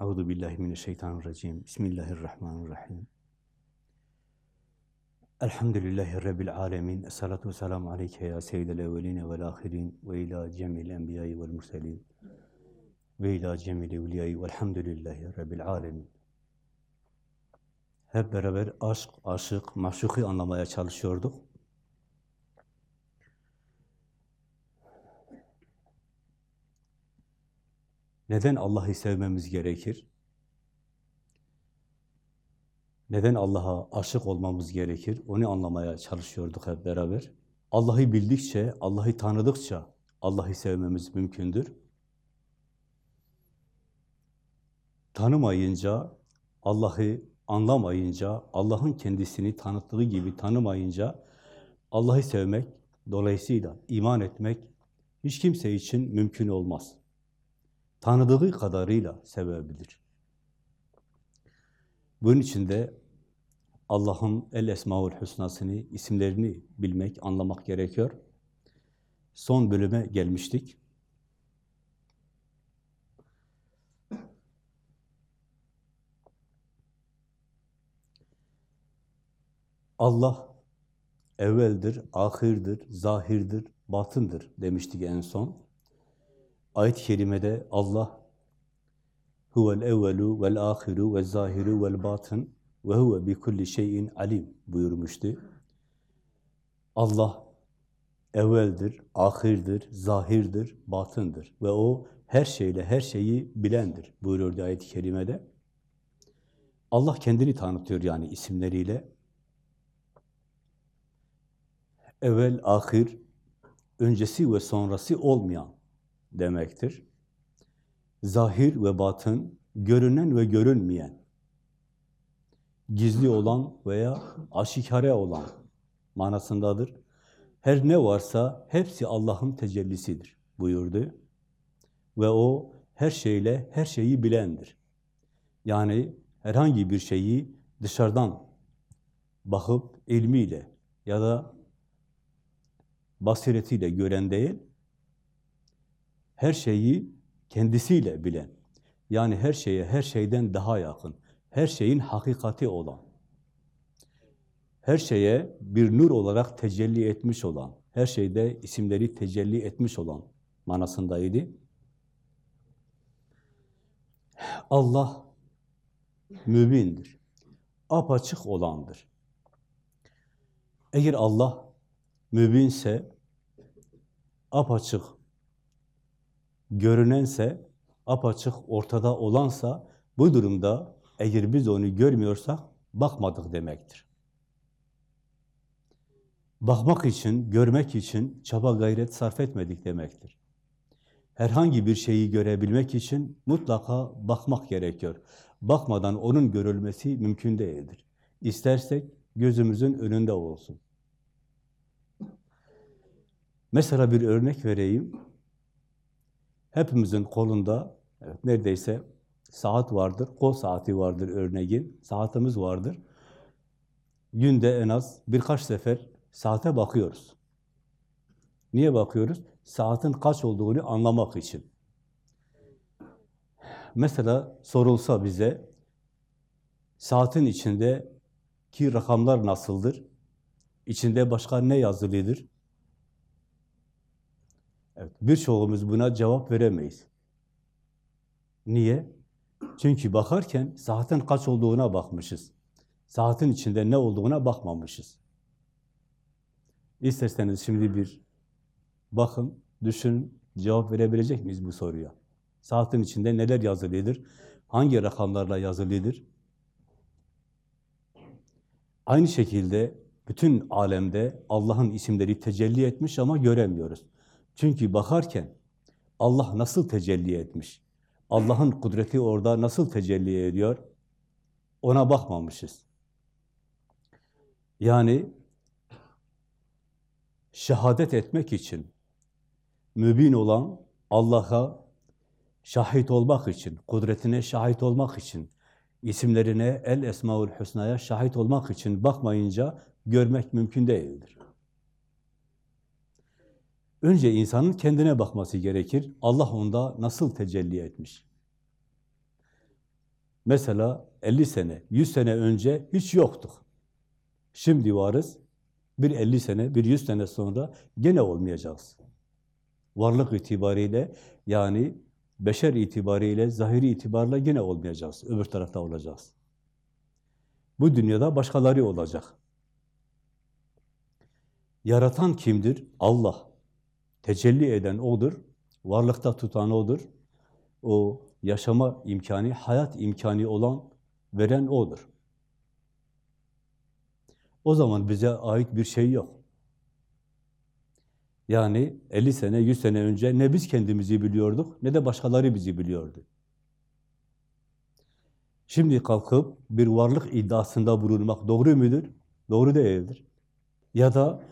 Euzu billahi mineşşeytanirracim. Bismillahirrahmanirrahim. Elhamdülillahi rabbil alamin. Essalatu vesselamu aleyke ya seyyidel evvelin ve'l ahirin ve ila cemil enbiya'i ve'l murselin ve ila cemil evliya'i ve'lhamdülillahi rabbil alamin. Hep beraber aşk, aşık, maşuki anlamaya çalışıyorduk. Neden Allah'ı sevmemiz gerekir? Neden Allah'a aşık olmamız gerekir? Onu anlamaya çalışıyorduk hep beraber. Allah'ı bildikçe, Allah'ı tanıdıkça Allah'ı sevmemiz mümkündür. Tanımayınca, Allah'ı anlamayınca, Allah'ın kendisini tanıttığı gibi tanımayınca Allah'ı sevmek, dolayısıyla iman etmek hiç kimse için mümkün olmaz tanıdığı kadarıyla sevebilir. Bunun için de Allah'ın El Esmaül Hüsna'sını, isimlerini bilmek, anlamak gerekiyor. Son bölüme gelmiştik. Allah evveldir, ahirdir, zahirdir, batındır demiştik en son. Ayet-i kerimede Allah huvel evvelu vel ahiru vel zahiru vel batın ve huve bi kulli şeyin alim buyurmuştu. Allah evveldir, ahirdir, zahirdir, batındır ve o her şeyle her şeyi bilendir buyuruyordu ayet-i kerimede. Allah kendini tanıtıyor yani isimleriyle. Evvel, ahir, öncesi ve sonrası olmayan demektir. Zahir ve batın, görünen ve görünmeyen, gizli olan veya aşikare olan manasındadır. Her ne varsa hepsi Allah'ın tecellisidir buyurdu. Ve o her şeyle her şeyi bilendir. Yani herhangi bir şeyi dışarıdan bakıp ilmiyle ya da basiretiyle gören değil, her şeyi kendisiyle bilen, yani her şeye her şeyden daha yakın, her şeyin hakikati olan, her şeye bir nur olarak tecelli etmiş olan, her şeyde isimleri tecelli etmiş olan manasındaydı. Allah mübindir, apaçık olandır. Eğer Allah mübinse, apaçık görünense, apaçık ortada olansa, bu durumda eğer biz onu görmüyorsak, bakmadık demektir. Bakmak için, görmek için çaba gayret sarf etmedik demektir. Herhangi bir şeyi görebilmek için mutlaka bakmak gerekiyor. Bakmadan onun görülmesi mümkün değildir. İstersek gözümüzün önünde olsun. Mesela bir örnek vereyim. Hepimizin kolunda evet, neredeyse saat vardır, kol saati vardır örneğin, saatimiz vardır. Günde en az birkaç sefer saate bakıyoruz. Niye bakıyoruz? Saatin kaç olduğunu anlamak için. Mesela sorulsa bize, saatin içindeki rakamlar nasıldır? İçinde başka ne yazılıdır? Evet, birçoğumuz buna cevap veremeyiz. Niye? Çünkü bakarken saatin kaç olduğuna bakmışız. Saatin içinde ne olduğuna bakmamışız. İsterseniz şimdi bir bakın, düşünün, cevap verebilecek miyiz bu soruya? Saatin içinde neler yazılıdır? Hangi rakamlarla yazılıdır? Aynı şekilde bütün alemde Allah'ın isimleri tecelli etmiş ama göremiyoruz. Çünkü bakarken Allah nasıl tecelli etmiş? Allah'ın kudreti orada nasıl tecelli ediyor? Ona bakmamışız. Yani şehadet etmek için mübin olan Allah'a şahit olmak için, kudretine şahit olmak için, isimlerine, El Esmaül Hüsna'ya şahit olmak için bakmayınca görmek mümkün değildir. Önce insanın kendine bakması gerekir. Allah onda nasıl tecelli etmiş? Mesela 50 sene, 100 sene önce hiç yoktuk. Şimdi varız. Bir 50 sene, bir 100 sene sonra gene olmayacağız. Varlık itibariyle yani beşer itibariyle, zahiri itibarla yine olmayacağız. Öbür tarafta olacağız. Bu dünyada başkaları olacak. Yaratan kimdir? Allah. Tecelli eden O'dur. Varlıkta tutan O'dur. O yaşama imkanı, hayat imkanı olan, veren O'dur. O zaman bize ait bir şey yok. Yani 50 sene, 100 sene önce ne biz kendimizi biliyorduk, ne de başkaları bizi biliyordu. Şimdi kalkıp bir varlık iddiasında bulunmak doğru mudur? Doğru değildir. Ya da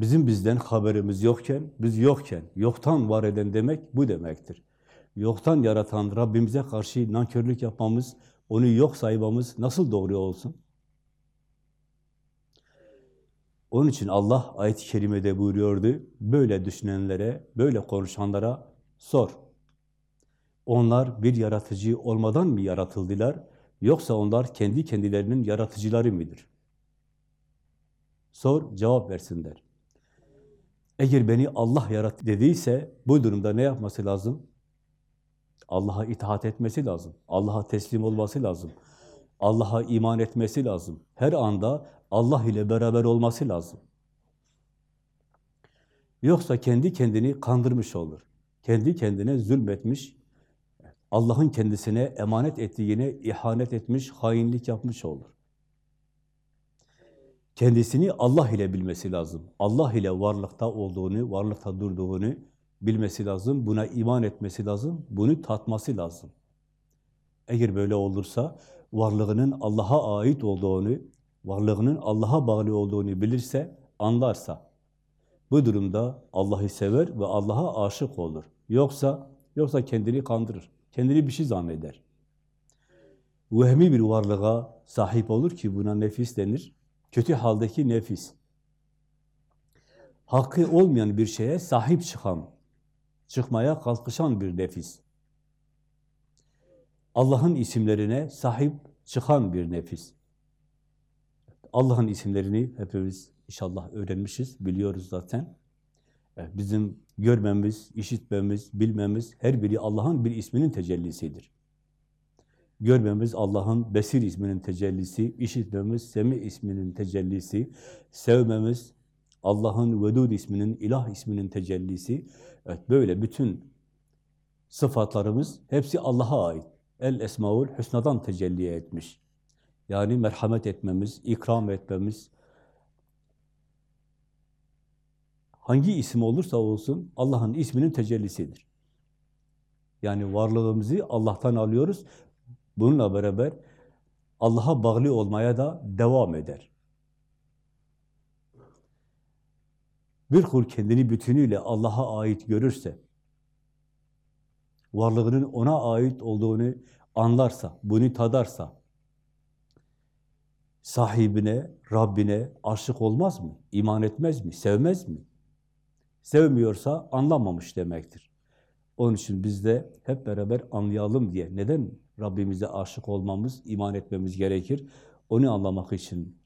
bizim bizden haberimiz yokken, biz yokken, yoktan var eden demek bu demektir. Yoktan yaratan Rabbimize karşı nankörlük yapmamız, onu yok saymamız nasıl doğru olsun? Onun için Allah ayet-i kerimede buyuruyordu, böyle düşünenlere, böyle konuşanlara sor. Onlar bir yaratıcı olmadan mı yaratıldılar, yoksa onlar kendi kendilerinin yaratıcıları mıdır? Sor, cevap versinler. Eğer beni Allah yarattı dediyse, bu durumda ne yapması lazım? Allah'a itaat etmesi lazım. Allah'a teslim olması lazım. Allah'a iman etmesi lazım. Her anda Allah ile beraber olması lazım. Yoksa kendi kendini kandırmış olur. Kendi kendine zulmetmiş, Allah'ın kendisine emanet ettiğine ihanet etmiş, hainlik yapmış olur. Kendisini Allah ile bilmesi lazım. Allah ile varlıkta olduğunu, varlıkta durduğunu bilmesi lazım. Buna iman etmesi lazım. Bunu tatması lazım. Eğer böyle olursa varlığının Allah'a ait olduğunu, varlığının Allah'a bağlı olduğunu bilirse, anlarsa, bu durumda Allah'ı sever ve Allah'a aşık olur. Yoksa yoksa kendini kandırır. Kendini bir şey zanneder. Vehmi bir varlığa sahip olur ki buna nefis denir. Kötü haldeki nefis. Hakkı olmayan bir şeye sahip çıkan, çıkmaya kalkışan bir nefis. Allah'ın isimlerine sahip çıkan bir nefis. Allah'ın isimlerini hepimiz inşallah öğrenmişiz, biliyoruz zaten. Bizim görmemiz, işitmemiz, bilmemiz her biri Allah'ın bir isminin tecellisidir. Görmemiz Allah'ın Besir isminin tecellisi, işitmemiz Semi isminin tecellisi, sevmemiz Allah'ın Vedud isminin, İlah isminin tecellisi. Evet, böyle bütün sıfatlarımız hepsi Allah'a ait. El Esmaül Hüsna'dan tecelli etmiş. Yani merhamet etmemiz, ikram etmemiz, hangi isim olursa olsun Allah'ın isminin tecellisidir. Yani varlığımızı Allah'tan alıyoruz. Bununla beraber Allah'a bağlı olmaya da devam eder. Bir kul kendini bütünüyle Allah'a ait görürse, varlığının ona ait olduğunu anlarsa, bunu tadarsa, sahibine, Rabbine aşık olmaz mı? İman etmez mi? Sevmez mi? Sevmiyorsa anlamamış demektir. Onun için biz de hep beraber anlayalım diye. Neden Rabbimize aşık olmamız, iman etmemiz gerekir? Onu anlamak için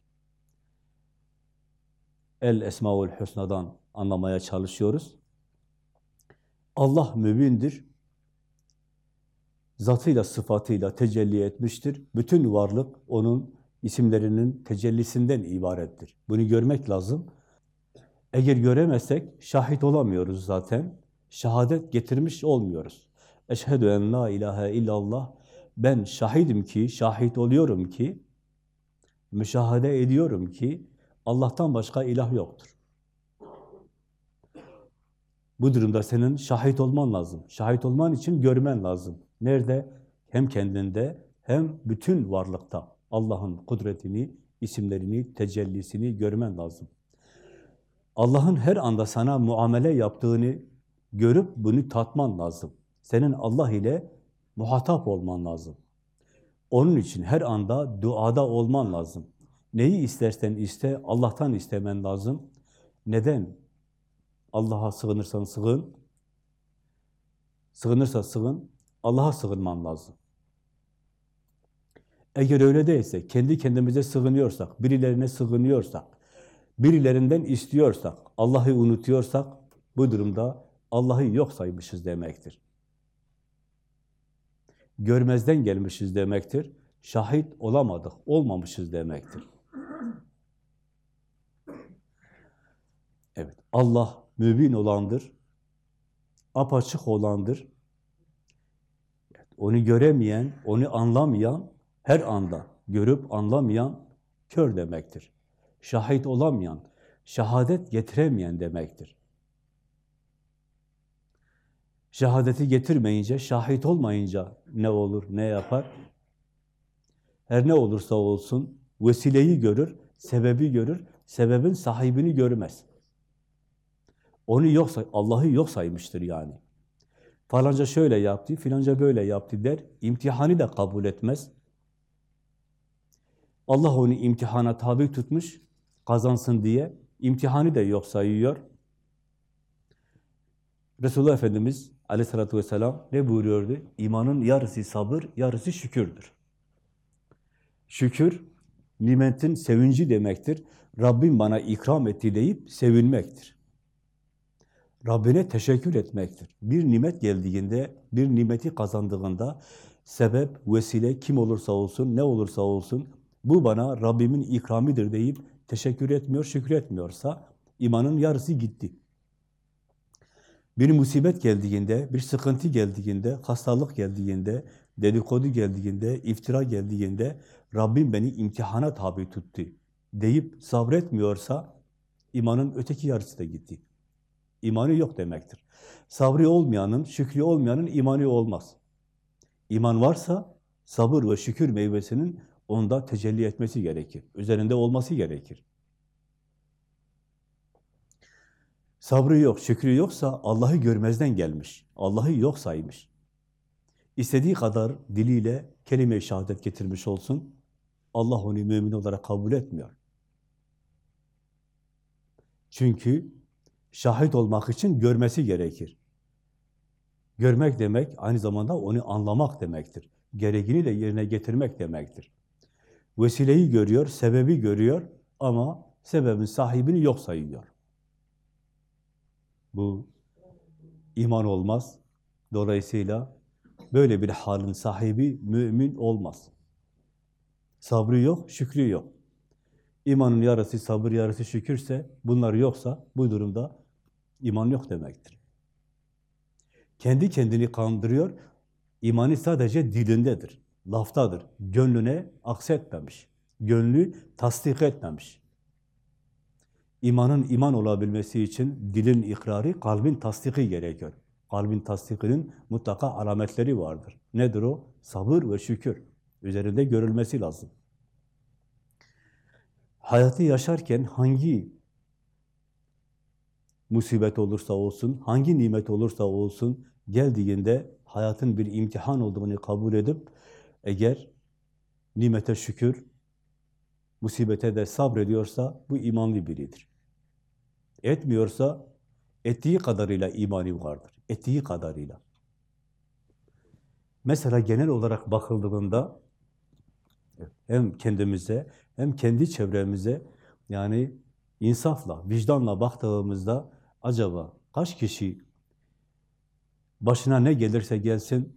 El Esmaül Hüsna'dan anlamaya çalışıyoruz. Allah mübindir. Zatıyla, sıfatıyla tecelli etmiştir. Bütün varlık onun isimlerinin tecellisinden ibarettir. Bunu görmek lazım. Eğer göremezsek şahit olamıyoruz zaten. Şehadet getirmiş olmuyoruz. Eşhedü en la ilahe illallah. Ben şahidim ki, şahit oluyorum ki, müşahede ediyorum ki Allah'tan başka ilah yoktur. Bu durumda senin şahit olman lazım. Şahit olman için görmen lazım. Nerede? Hem kendinde hem bütün varlıkta Allah'ın kudretini, isimlerini, tecellisini görmen lazım. Allah'ın her anda sana muamele yaptığını görüp bunu tatman lazım. Senin Allah ile muhatap olman lazım. Onun için her anda duada olman lazım. Neyi istersen iste, Allah'tan istemen lazım. Neden? Allah'a sığınırsan sığın, sığınırsa sığın, Allah'a sığınman lazım. Eğer öyle değilse, kendi kendimize sığınıyorsak, birilerine sığınıyorsak, birilerinden istiyorsak, Allah'ı unutuyorsak, bu durumda Allah'ı yok saymışız demektir. Görmezden gelmişiz demektir. Şahit olamadık, olmamışız demektir. Evet, Allah mübin olandır, apaçık olandır. Onu göremeyen, onu anlamayan, her anda görüp anlamayan kör demektir. Şahit olamayan, şehadet getiremeyen demektir. Şehadeti getirmeyince, şahit olmayınca ne olur, ne yapar? Her ne olursa olsun vesileyi görür, sebebi görür, sebebin sahibini görmez. Onu yok Allah'ı yok saymıştır yani. Falanca şöyle yaptı, filanca böyle yaptı der. İmtihanı da kabul etmez. Allah onu imtihana tabi tutmuş, kazansın diye imtihanı da yok sayıyor. Resulullah Efendimiz aleyhissalatü vesselam ne buyuruyordu? İmanın yarısı sabır, yarısı şükürdür. Şükür, nimetin sevinci demektir. Rabbim bana ikram etti deyip sevinmektir. Rabbine teşekkür etmektir. Bir nimet geldiğinde, bir nimeti kazandığında sebep, vesile kim olursa olsun, ne olursa olsun bu bana Rabbimin ikramidir deyip teşekkür etmiyor, şükretmiyorsa imanın yarısı gitti. Bir musibet geldiğinde, bir sıkıntı geldiğinde, hastalık geldiğinde, dedikodu geldiğinde, iftira geldiğinde Rabbim beni imtihana tabi tuttu deyip sabretmiyorsa imanın öteki yarısı da gitti. İmanı yok demektir. Sabrı olmayanın, şükrü olmayanın imanı olmaz. İman varsa sabır ve şükür meyvesinin onda tecelli etmesi gerekir. Üzerinde olması gerekir. Sabrı yok, şükrü yoksa Allah'ı görmezden gelmiş. Allah'ı yok saymış. İstediği kadar diliyle kelime-i şehadet getirmiş olsun. Allah onu mümin olarak kabul etmiyor. Çünkü şahit olmak için görmesi gerekir. Görmek demek aynı zamanda onu anlamak demektir. Gereğini de yerine getirmek demektir. Vesileyi görüyor, sebebi görüyor ama sebebin sahibini yok sayıyor. Bu iman olmaz. Dolayısıyla böyle bir halin sahibi mümin olmaz. Sabrı yok, şükrü yok. İmanın yarısı sabır, yarısı şükürse, bunlar yoksa bu durumda iman yok demektir. Kendi kendini kandırıyor, imanı sadece dilindedir, laftadır. Gönlüne aksetmemiş, gönlü tasdik etmemiş. İmanın iman olabilmesi için dilin ikrarı, kalbin tasdiki gerekiyor. Kalbin tasdikinin mutlaka alametleri vardır. Nedir o? Sabır ve şükür. Üzerinde görülmesi lazım. Hayatı yaşarken hangi musibet olursa olsun, hangi nimet olursa olsun, geldiğinde hayatın bir imtihan olduğunu kabul edip, eğer nimete şükür, musibete de sabrediyorsa, bu imanlı biridir. Etmiyorsa, ettiği kadarıyla imani vardır. Ettiği kadarıyla. Mesela genel olarak bakıldığında, hem kendimize, hem kendi çevremize, yani insafla, vicdanla baktığımızda, acaba kaç kişi başına ne gelirse gelsin,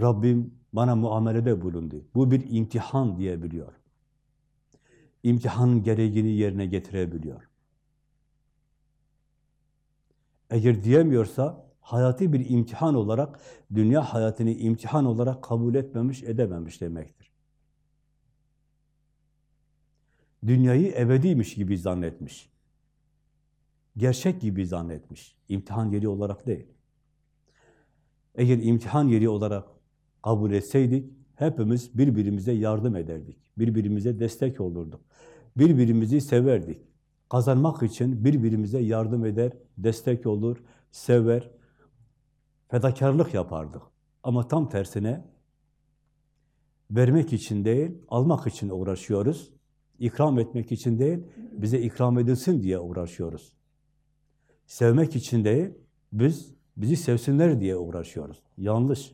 Rabbim bana muamelede bulundu. Bu bir imtihan diyebiliyor. İmtihanın gereğini yerine getirebiliyor. Eğer diyemiyorsa, hayatı bir imtihan olarak, dünya hayatını imtihan olarak kabul etmemiş, edememiş demektir. Dünyayı ebediymiş gibi zannetmiş. Gerçek gibi zannetmiş. İmtihan yeri olarak değil. Eğer imtihan yeri olarak kabul etseydik, hepimiz birbirimize yardım ederdik. Birbirimize destek olurduk. Birbirimizi severdik. Kazanmak için birbirimize yardım eder, destek olur, sever, fedakarlık yapardık. Ama tam tersine vermek için değil, almak için uğraşıyoruz. İkram etmek için değil, bize ikram edilsin diye uğraşıyoruz. Sevmek için değil, biz bizi sevsinler diye uğraşıyoruz. Yanlış.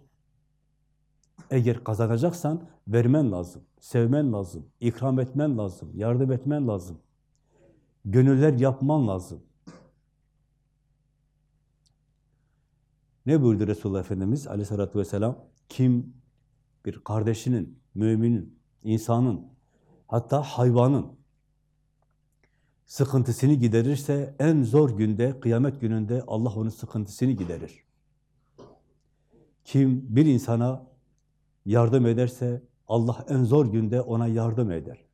Eğer kazanacaksan vermen lazım, sevmen lazım, ikram etmen lazım, yardım etmen lazım. Gönüller yapman lazım. Ne buyurdu Resulullah Efendimiz aleyhissalatü vesselam? Kim bir kardeşinin, müminin, insanın, hatta hayvanın sıkıntısını giderirse en zor günde, kıyamet gününde Allah onun sıkıntısını giderir. Kim bir insana yardım ederse Allah en zor günde ona yardım eder.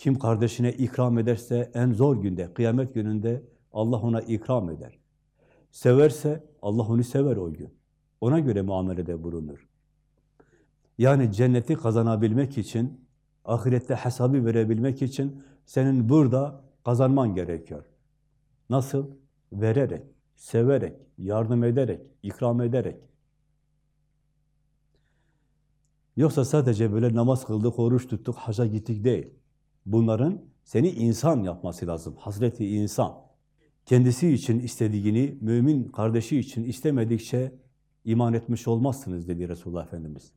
Kim kardeşine ikram ederse en zor günde, kıyamet gününde Allah ona ikram eder. Severse Allah onu sever o gün. Ona göre muamelede bulunur. Yani cenneti kazanabilmek için, ahirette hesabı verebilmek için senin burada kazanman gerekiyor. Nasıl? Vererek, severek, yardım ederek, ikram ederek. Yoksa sadece böyle namaz kıldık, oruç tuttuk, haca gittik değil. Bunların seni insan yapması lazım. Hazreti insan. Kendisi için istediğini mümin kardeşi için istemedikçe iman etmiş olmazsınız dedi Resulullah Efendimiz.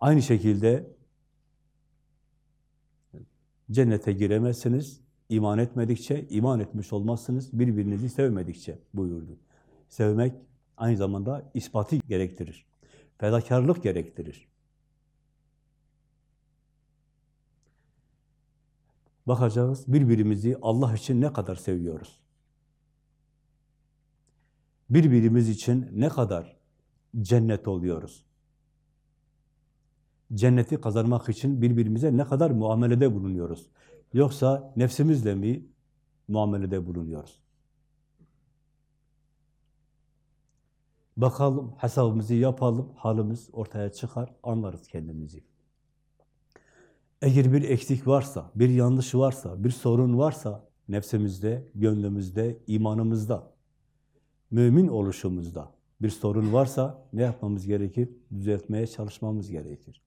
Aynı şekilde cennete giremezsiniz, iman etmedikçe, iman etmiş olmazsınız, birbirinizi sevmedikçe buyurdu. Sevmek aynı zamanda ispatı gerektirir, fedakarlık gerektirir. Bakacağız birbirimizi Allah için ne kadar seviyoruz. Birbirimiz için ne kadar cennet oluyoruz. Cenneti kazanmak için birbirimize ne kadar muamelede bulunuyoruz. Yoksa nefsimizle mi muamelede bulunuyoruz? Bakalım, hesabımızı yapalım, halimiz ortaya çıkar, anlarız kendimizi. Eğer bir eksik varsa, bir yanlış varsa, bir sorun varsa nefsimizde, gönlümüzde, imanımızda, mümin oluşumuzda bir sorun varsa ne yapmamız gerekir? Düzeltmeye çalışmamız gerekir.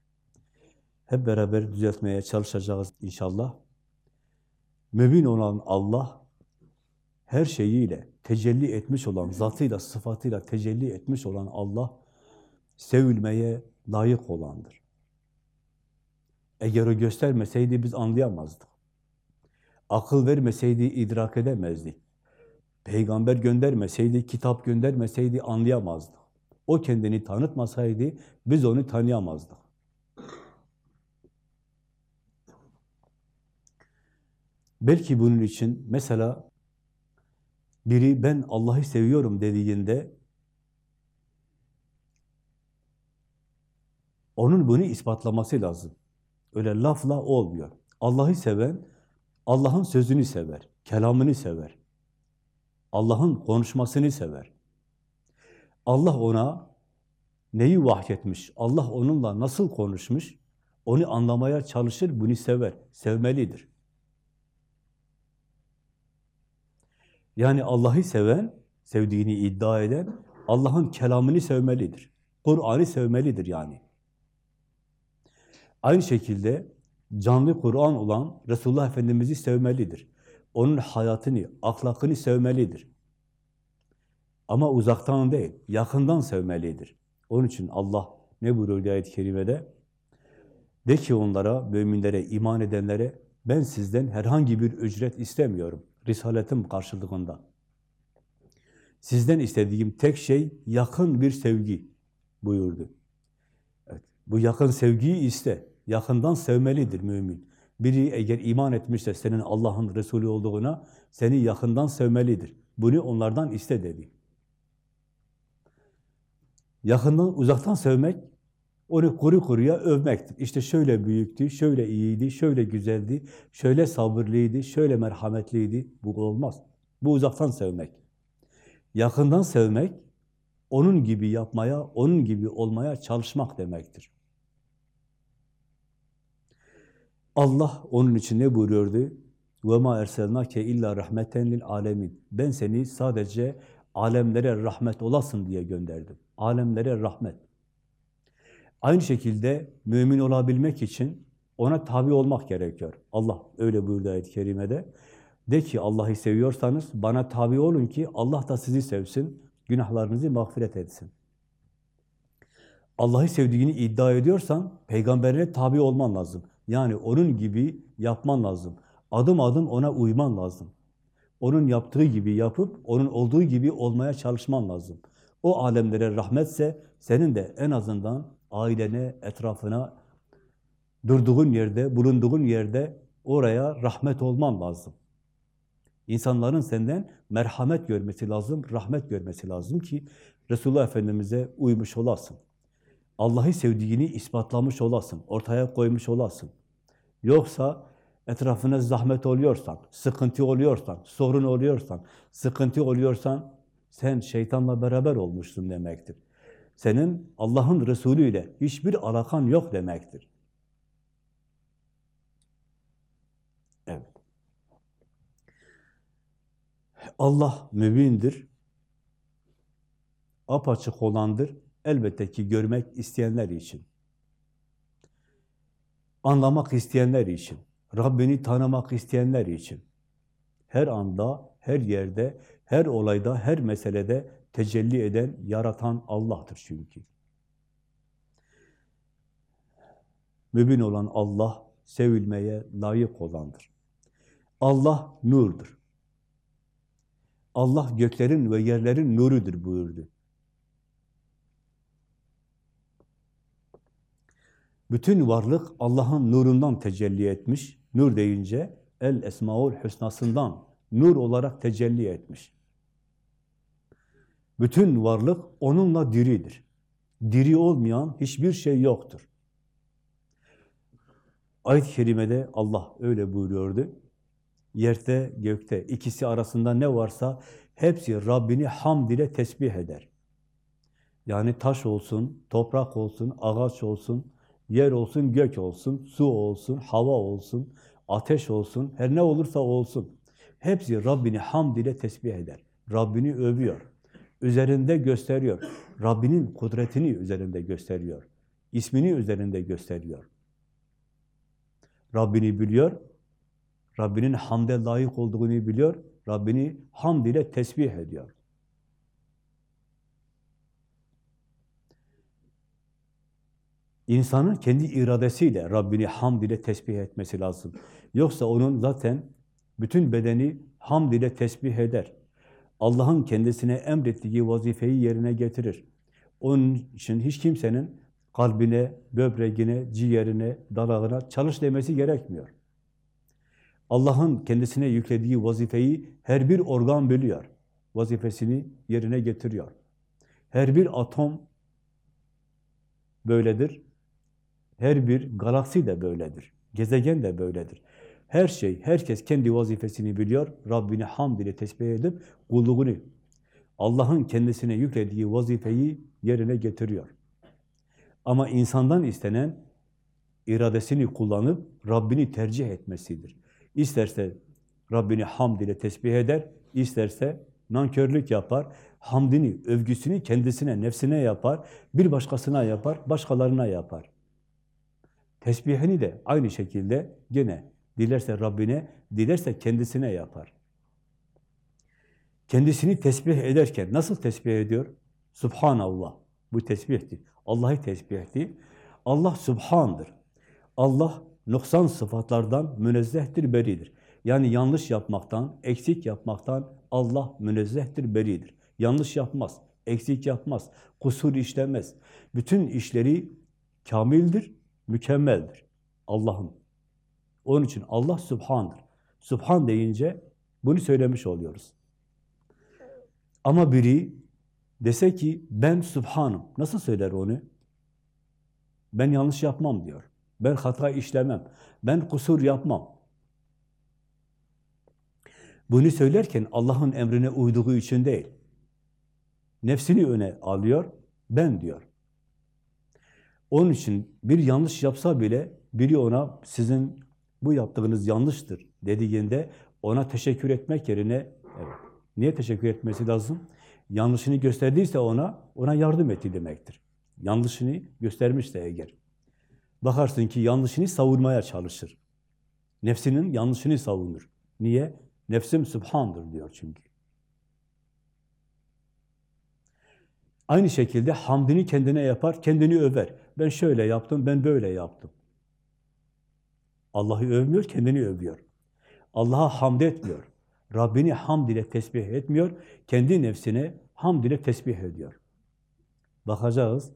Hep beraber düzeltmeye çalışacağız inşallah. Mümin olan Allah, her şeyiyle tecelli etmiş olan, zatıyla, sıfatıyla tecelli etmiş olan Allah, sevilmeye layık olandır. Eğer o göstermeseydi biz anlayamazdık. Akıl vermeseydi idrak edemezdik. Peygamber göndermeseydi, kitap göndermeseydi anlayamazdık. O kendini tanıtmasaydı biz onu tanıyamazdık. Belki bunun için mesela biri ben Allah'ı seviyorum dediğinde onun bunu ispatlaması lazım. Öyle lafla olmuyor. Allah'ı seven, Allah'ın sözünü sever, kelamını sever. Allah'ın konuşmasını sever. Allah ona neyi vahyetmiş, Allah onunla nasıl konuşmuş, onu anlamaya çalışır, bunu sever, sevmelidir. Yani Allah'ı seven, sevdiğini iddia eden, Allah'ın kelamını sevmelidir. Kur'an'ı sevmelidir yani. Aynı şekilde canlı Kur'an olan Resulullah Efendimiz'i sevmelidir. Onun hayatını, ahlakını sevmelidir. Ama uzaktan değil, yakından sevmelidir. Onun için Allah ne buyuruyor ayet-i kerimede? De ki onlara, müminlere, iman edenlere, ben sizden herhangi bir ücret istemiyorum. Risaletim karşılığında. Sizden istediğim tek şey yakın bir sevgi buyurdu. Evet, bu yakın sevgiyi iste. Yakından sevmelidir mümin. Biri eğer iman etmişse senin Allah'ın Resulü olduğuna seni yakından sevmelidir. Bunu onlardan iste dedi. Yakından, uzaktan sevmek, onu kuru kuruya övmektir. İşte şöyle büyüktü, şöyle iyiydi, şöyle güzeldi, şöyle sabırlıydı, şöyle merhametliydi. Bu olmaz. Bu uzaktan sevmek. Yakından sevmek, onun gibi yapmaya, onun gibi olmaya çalışmak demektir. Allah onun için ne buyuruyordu? وَمَا اَرْسَلْنَاكَ illa rahmeten lil alemin. Ben seni sadece alemlere rahmet olasın diye gönderdim. Alemlere rahmet. Aynı şekilde mümin olabilmek için ona tabi olmak gerekiyor. Allah öyle buyurdu ayet-i kerimede. De ki Allah'ı seviyorsanız bana tabi olun ki Allah da sizi sevsin, Günahlarınızı mağfiret etsin. Allah'ı sevdiğini iddia ediyorsan peygamberine tabi olman lazım. Yani onun gibi yapman lazım. Adım adım ona uyman lazım. Onun yaptığı gibi yapıp onun olduğu gibi olmaya çalışman lazım. O alemlere rahmetse senin de en azından ailene, etrafına, durduğun yerde, bulunduğun yerde oraya rahmet olman lazım. İnsanların senden merhamet görmesi lazım, rahmet görmesi lazım ki Resulullah Efendimiz'e uymuş olasın. Allah'ı sevdiğini ispatlamış olasın, ortaya koymuş olasın. Yoksa etrafına zahmet oluyorsan, sıkıntı oluyorsan, sorun oluyorsan, sıkıntı oluyorsan sen şeytanla beraber olmuşsun demektir. Senin Allah'ın Resulü ile hiçbir alakan yok demektir. Evet. Allah mübindir, apaçık olandır, elbette ki görmek isteyenler için. Anlamak isteyenler için, Rabbini tanımak isteyenler için. Her anda, her yerde, her olayda, her meselede tecelli eden, yaratan Allah'tır çünkü. Mübin olan Allah, sevilmeye layık olandır. Allah nurdur. Allah göklerin ve yerlerin nurudur buyurdu. Bütün varlık Allah'ın nurundan tecelli etmiş. Nur deyince El Esmaül Hüsnasından nur olarak tecelli etmiş. Bütün varlık onunla diridir. Diri olmayan hiçbir şey yoktur. Ayet-i Kerime'de Allah öyle buyuruyordu. Yerde, gökte ikisi arasında ne varsa hepsi Rabbini hamd ile tesbih eder. Yani taş olsun, toprak olsun, ağaç olsun, yer olsun, gök olsun, su olsun, hava olsun, ateş olsun, her ne olursa olsun. Hepsi Rabbini hamd ile tesbih eder. Rabbini övüyor. Üzerinde gösteriyor. Rabbinin kudretini üzerinde gösteriyor. İsmini üzerinde gösteriyor. Rabbini biliyor. Rabbinin hamde layık olduğunu biliyor. Rabbini hamd ile tesbih ediyor. İnsanın kendi iradesiyle Rabbini hamd ile tesbih etmesi lazım. Yoksa onun zaten bütün bedeni hamd ile tesbih eder. Allah'ın kendisine emrettiği vazifeyi yerine getirir. Onun için hiç kimsenin kalbine, böbreğine, ciğerine, dalağına çalış demesi gerekmiyor. Allah'ın kendisine yüklediği vazifeyi her bir organ biliyor. Vazifesini yerine getiriyor. Her bir atom böyledir. Her bir galaksi de böyledir. Gezegen de böyledir. Her şey, herkes kendi vazifesini biliyor. Rabbini hamd ile tesbih edip kulluğunu, Allah'ın kendisine yüklediği vazifeyi yerine getiriyor. Ama insandan istenen iradesini kullanıp Rabbini tercih etmesidir. İsterse Rabbini hamd ile tesbih eder, isterse nankörlük yapar, hamdini, övgüsünü kendisine, nefsine yapar, bir başkasına yapar, başkalarına yapar. Tesbihini de aynı şekilde gene dilerse Rabbine, dilerse kendisine yapar. Kendisini tesbih ederken nasıl tesbih ediyor? Subhanallah. Bu tesbihti. Allah'ı tesbihti. Allah Subhan'dır. Allah noksan sıfatlardan münezzehtir, beridir. Yani yanlış yapmaktan, eksik yapmaktan Allah münezzehtir, beridir. Yanlış yapmaz, eksik yapmaz, kusur işlemez. Bütün işleri kamildir, mükemmeldir. Allah'ın. Onun için Allah Subhan'dır. Subhan deyince bunu söylemiş oluyoruz. Ama biri dese ki ben Subhan'ım. Nasıl söyler onu? Ben yanlış yapmam diyor. Ben hata işlemem. Ben kusur yapmam. Bunu söylerken Allah'ın emrine uyduğu için değil. Nefsini öne alıyor, ben diyor. Onun için bir yanlış yapsa bile biri ona sizin bu yaptığınız yanlıştır dediğinde ona teşekkür etmek yerine evet, niye teşekkür etmesi lazım? Yanlışını gösterdiyse ona, ona yardım etti demektir. Yanlışını göstermişse eğer. Bakarsın ki yanlışını savunmaya çalışır. Nefsinin yanlışını savunur. Niye? Nefsim Sübhan'dır diyor çünkü. Aynı şekilde hamdini kendine yapar, kendini över. Ben şöyle yaptım, ben böyle yaptım. Allah'ı övmüyor, kendini övüyor. Allah'a hamd etmiyor. Rabbini hamd ile tesbih etmiyor, kendi nefsine hamd ile tesbih ediyor. Bakacağız,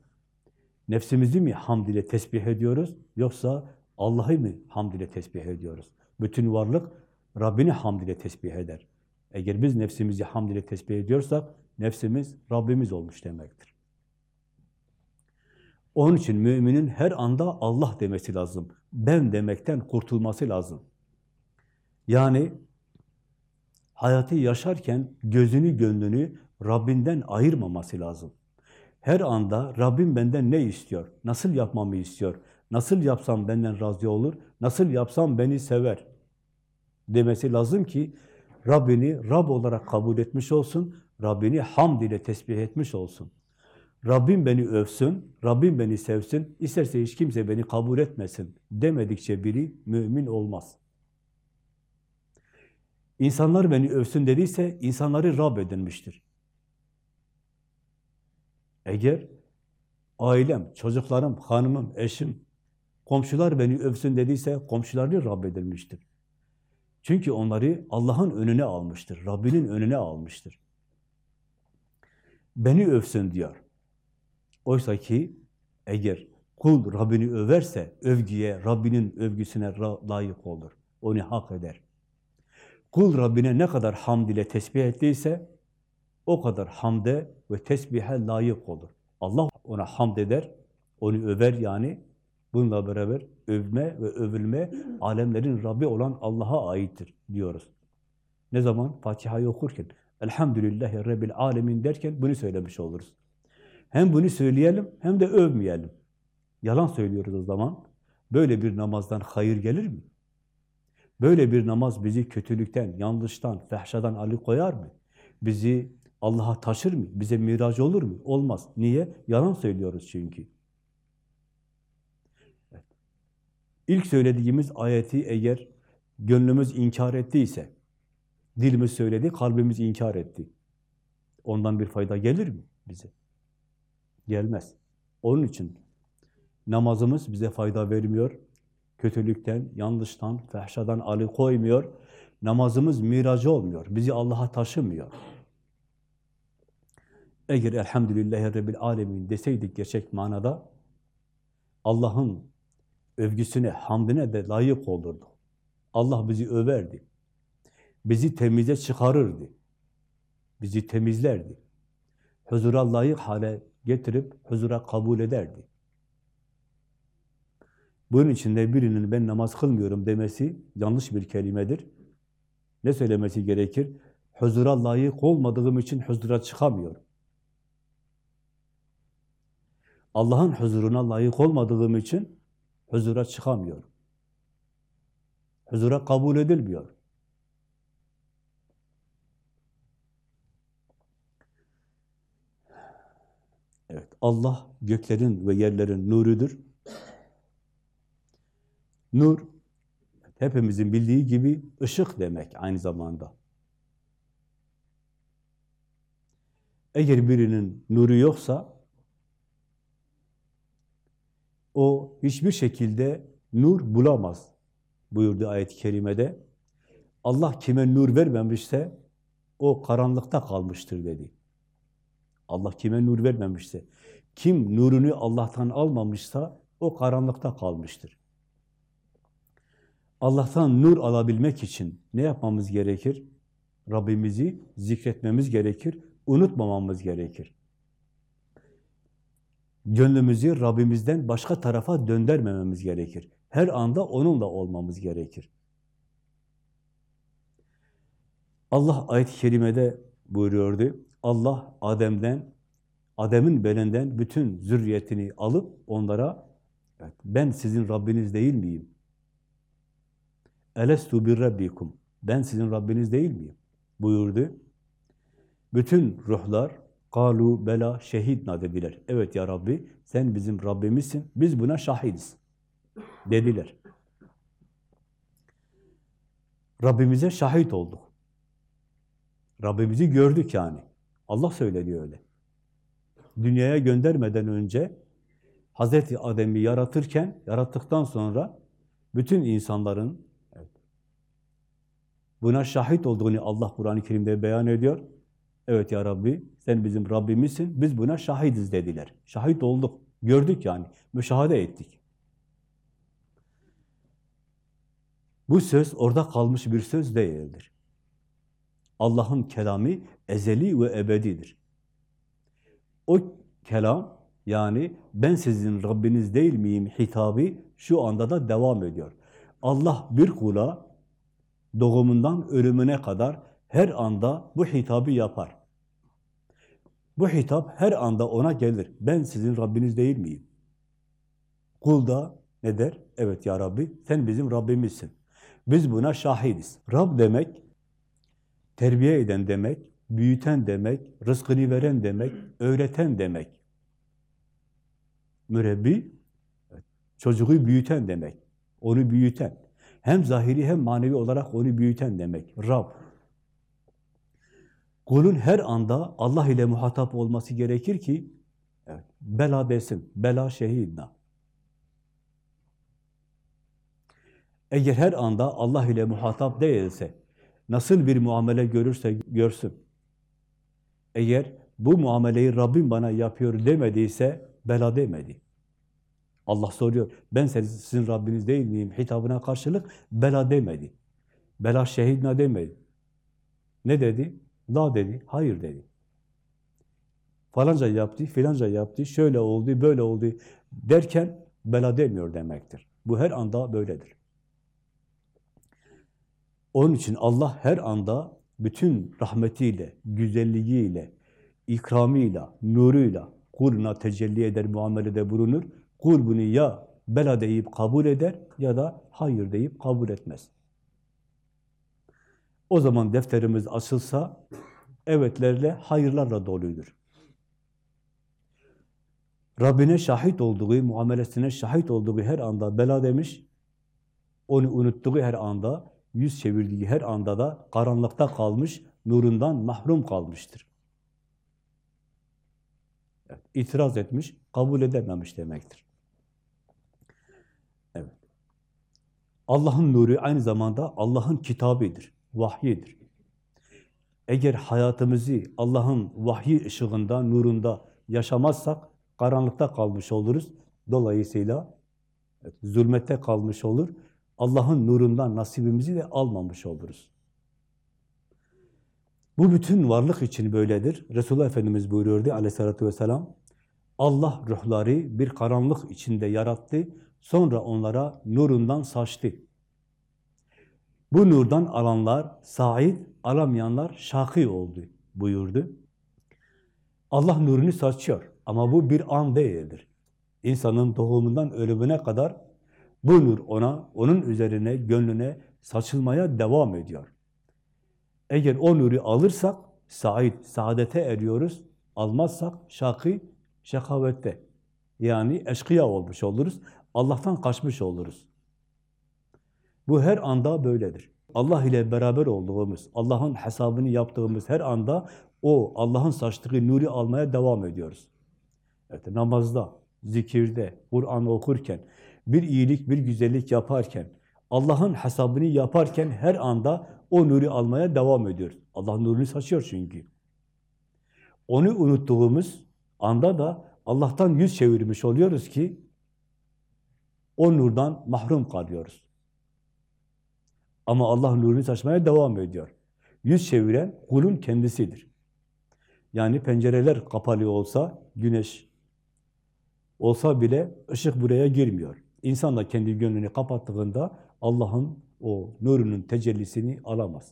nefsimizi mi hamd ile tesbih ediyoruz, yoksa Allah'ı mı hamd ile tesbih ediyoruz? Bütün varlık Rabbini hamd ile tesbih eder. Eğer biz nefsimizi hamd ile tesbih ediyorsak, nefsimiz Rabbimiz olmuş demektir. Onun için müminin her anda Allah demesi lazım. Ben demekten kurtulması lazım. Yani hayatı yaşarken gözünü, gönlünü Rabbinden ayırmaması lazım. Her anda Rabbim benden ne istiyor? Nasıl yapmamı istiyor? Nasıl yapsam benden razı olur? Nasıl yapsam beni sever? Demesi lazım ki Rabbini Rab olarak kabul etmiş olsun, Rabbini hamd ile tesbih etmiş olsun. Rabbim beni övsün, Rabbim beni sevsin, isterse hiç kimse beni kabul etmesin demedikçe biri mümin olmaz. İnsanlar beni övsün dediyse insanları Rab edinmiştir. Eğer ailem, çocuklarım, hanımım, eşim, komşular beni övsün dediyse komşuları Rab edilmiştir. Çünkü onları Allah'ın önüne almıştır, Rabbinin önüne almıştır. Beni övsün diyor. Oysa ki eğer kul Rabbini överse övgüye, Rabbinin övgüsüne layık olur. Onu hak eder. Kul Rabbine ne kadar hamd ile tesbih ettiyse o kadar hamde ve tesbihe layık olur. Allah ona hamd eder, onu över yani. Bununla beraber övme ve övülme alemlerin Rabbi olan Allah'a aittir diyoruz. Ne zaman? Fatiha'yı okurken Elhamdülillahi Rabbil Alemin derken bunu söylemiş oluruz. Hem bunu söyleyelim hem de övmeyelim. Yalan söylüyoruz o zaman. Böyle bir namazdan hayır gelir mi? Böyle bir namaz bizi kötülükten, yanlıştan, fehşadan alıkoyar mı? Bizi Allah'a taşır mı? Bize miraç olur mu? Olmaz. Niye? Yalan söylüyoruz çünkü. Evet. İlk söylediğimiz ayeti eğer gönlümüz inkar ettiyse, dilimiz söyledi, kalbimiz inkar etti. Ondan bir fayda gelir mi bize? Gelmez. Onun için namazımız bize fayda vermiyor. Kötülükten, yanlıştan, fehşadan alıkoymuyor. Namazımız miracı olmuyor. Bizi Allah'a taşımıyor. Eğer elhamdülillahi rabbil alemin deseydik gerçek manada Allah'ın övgüsüne, hamdine de layık olurdu. Allah bizi överdi. Bizi temize çıkarırdı. Bizi temizlerdi. Huzura layık hale getirip huzura kabul ederdi. Bunun içinde birinin ben namaz kılmıyorum demesi yanlış bir kelimedir. Ne söylemesi gerekir? Huzura layık olmadığım için huzura çıkamıyorum. Allah'ın huzuruna layık olmadığım için huzura çıkamıyorum. Huzura kabul edilmiyor. Evet, Allah göklerin ve yerlerin nurudur. Nur, hepimizin bildiği gibi ışık demek aynı zamanda. Eğer birinin nuru yoksa, o hiçbir şekilde nur bulamaz buyurdu ayet-i kerimede. Allah kime nur vermemişse, o karanlıkta kalmıştır dedi. Allah kime nur vermemişse, kim nurunu Allah'tan almamışsa, o karanlıkta kalmıştır. Allah'tan nur alabilmek için ne yapmamız gerekir? Rabbimizi zikretmemiz gerekir, unutmamamız gerekir. Gönlümüzü Rabbimizden başka tarafa döndürmememiz gerekir. Her anda onunla olmamız gerekir. Allah ayet-i kerimede buyuruyordu. Allah Adem'den, Adem'in belinden bütün zürriyetini alıp onlara ben sizin Rabbiniz değil miyim? Elestu bir rabbikum. Ben sizin Rabbiniz değil miyim? buyurdu. Bütün ruhlar kalu bela şehidna dediler. Evet ya Rabbi sen bizim Rabbimizsin. Biz buna şahidiz. Dediler. Rabbimize şahit olduk. Rabbimizi gördük yani. Allah söyledi öyle. Dünyaya göndermeden önce Hazreti Adem'i yaratırken, yarattıktan sonra bütün insanların buna şahit olduğunu Allah Kur'an-ı Kerim'de beyan ediyor. Evet ya Rabbi, sen bizim Rabbimizsin, biz buna şahidiz dediler. Şahit olduk, gördük yani, müşahede ettik. Bu söz orada kalmış bir söz değildir. Allah'ın kelamı ezeli ve ebedidir. O kelam yani ben sizin Rabbiniz değil miyim hitabı şu anda da devam ediyor. Allah bir kula doğumundan ölümüne kadar her anda bu hitabı yapar. Bu hitap her anda ona gelir. Ben sizin Rabbiniz değil miyim? Kul da ne der? Evet ya Rabbi sen bizim Rabbimizsin. Biz buna şahidiz. Rab demek, terbiye eden demek, büyüten demek, rızkını veren demek, öğreten demek. Mürebbi, çocuğu büyüten demek, onu büyüten. Hem zahiri hem manevi olarak onu büyüten demek. Rab. Kulun her anda Allah ile muhatap olması gerekir ki, evet, bela desin, bela şehidna. Eğer her anda Allah ile muhatap değilse, nasıl bir muamele görürse görsün. Eğer bu muameleyi Rabbim bana yapıyor demediyse, bela demedi. Allah soruyor, ben sizin Rabbiniz değil miyim? Hitabına karşılık bela demedi. Bela şehidna demedi. Ne dedi? La dedi, hayır dedi. Falanca yaptı, filanca yaptı, şöyle oldu, böyle oldu derken bela demiyor demektir. Bu her anda böyledir. Onun için Allah her anda bütün rahmetiyle, güzelliğiyle, ikramıyla, nuruyla kuluna tecelli eder, muamelede bulunur. Kul bunu ya bela deyip kabul eder ya da hayır deyip kabul etmez. O zaman defterimiz açılsa evetlerle, hayırlarla doluydur. Rabbine şahit olduğu, muamelesine şahit olduğu her anda bela demiş, onu unuttuğu her anda, yüz çevirdiği her anda da karanlıkta kalmış, nurundan mahrum kalmıştır. Evet, itiraz etmiş, kabul edememiş demektir. Evet. Allah'ın nuru aynı zamanda Allah'ın kitabıdır, vahyidir. Eğer hayatımızı Allah'ın vahyi ışığında, nurunda yaşamazsak karanlıkta kalmış oluruz. Dolayısıyla zulmette kalmış olur. Allah'ın nurundan nasibimizi de almamış oluruz. Bu bütün varlık için böyledir. Resulullah Efendimiz buyuruyordu aleyhissalatü vesselam, Allah ruhları bir karanlık içinde yarattı, sonra onlara nurundan saçtı. Bu nurdan alanlar said, alamayanlar şakî oldu buyurdu. Allah nurunu saçıyor ama bu bir an değildir. İnsanın doğumundan ölümüne kadar bu nur ona, onun üzerine, gönlüne saçılmaya devam ediyor. Eğer o nuru alırsak said, saadete eriyoruz. Almazsak şakî, şekavette. Yani eşkıya olmuş oluruz. Allah'tan kaçmış oluruz. Bu her anda böyledir. Allah ile beraber olduğumuz, Allah'ın hesabını yaptığımız her anda o Allah'ın saçtığı nuru almaya devam ediyoruz. Evet, namazda, zikirde, Kur'an okurken, bir iyilik, bir güzellik yaparken, Allah'ın hesabını yaparken her anda o nuru almaya devam ediyoruz. Allah nurunu saçıyor çünkü. Onu unuttuğumuz anda da Allah'tan yüz çevirmiş oluyoruz ki o nurdan mahrum kalıyoruz. Ama Allah nurunu saçmaya devam ediyor. Yüz çeviren kulun kendisidir. Yani pencereler kapalı olsa, güneş olsa bile ışık buraya girmiyor. İnsan da kendi gönlünü kapattığında Allah'ın o nurunun tecellisini alamaz.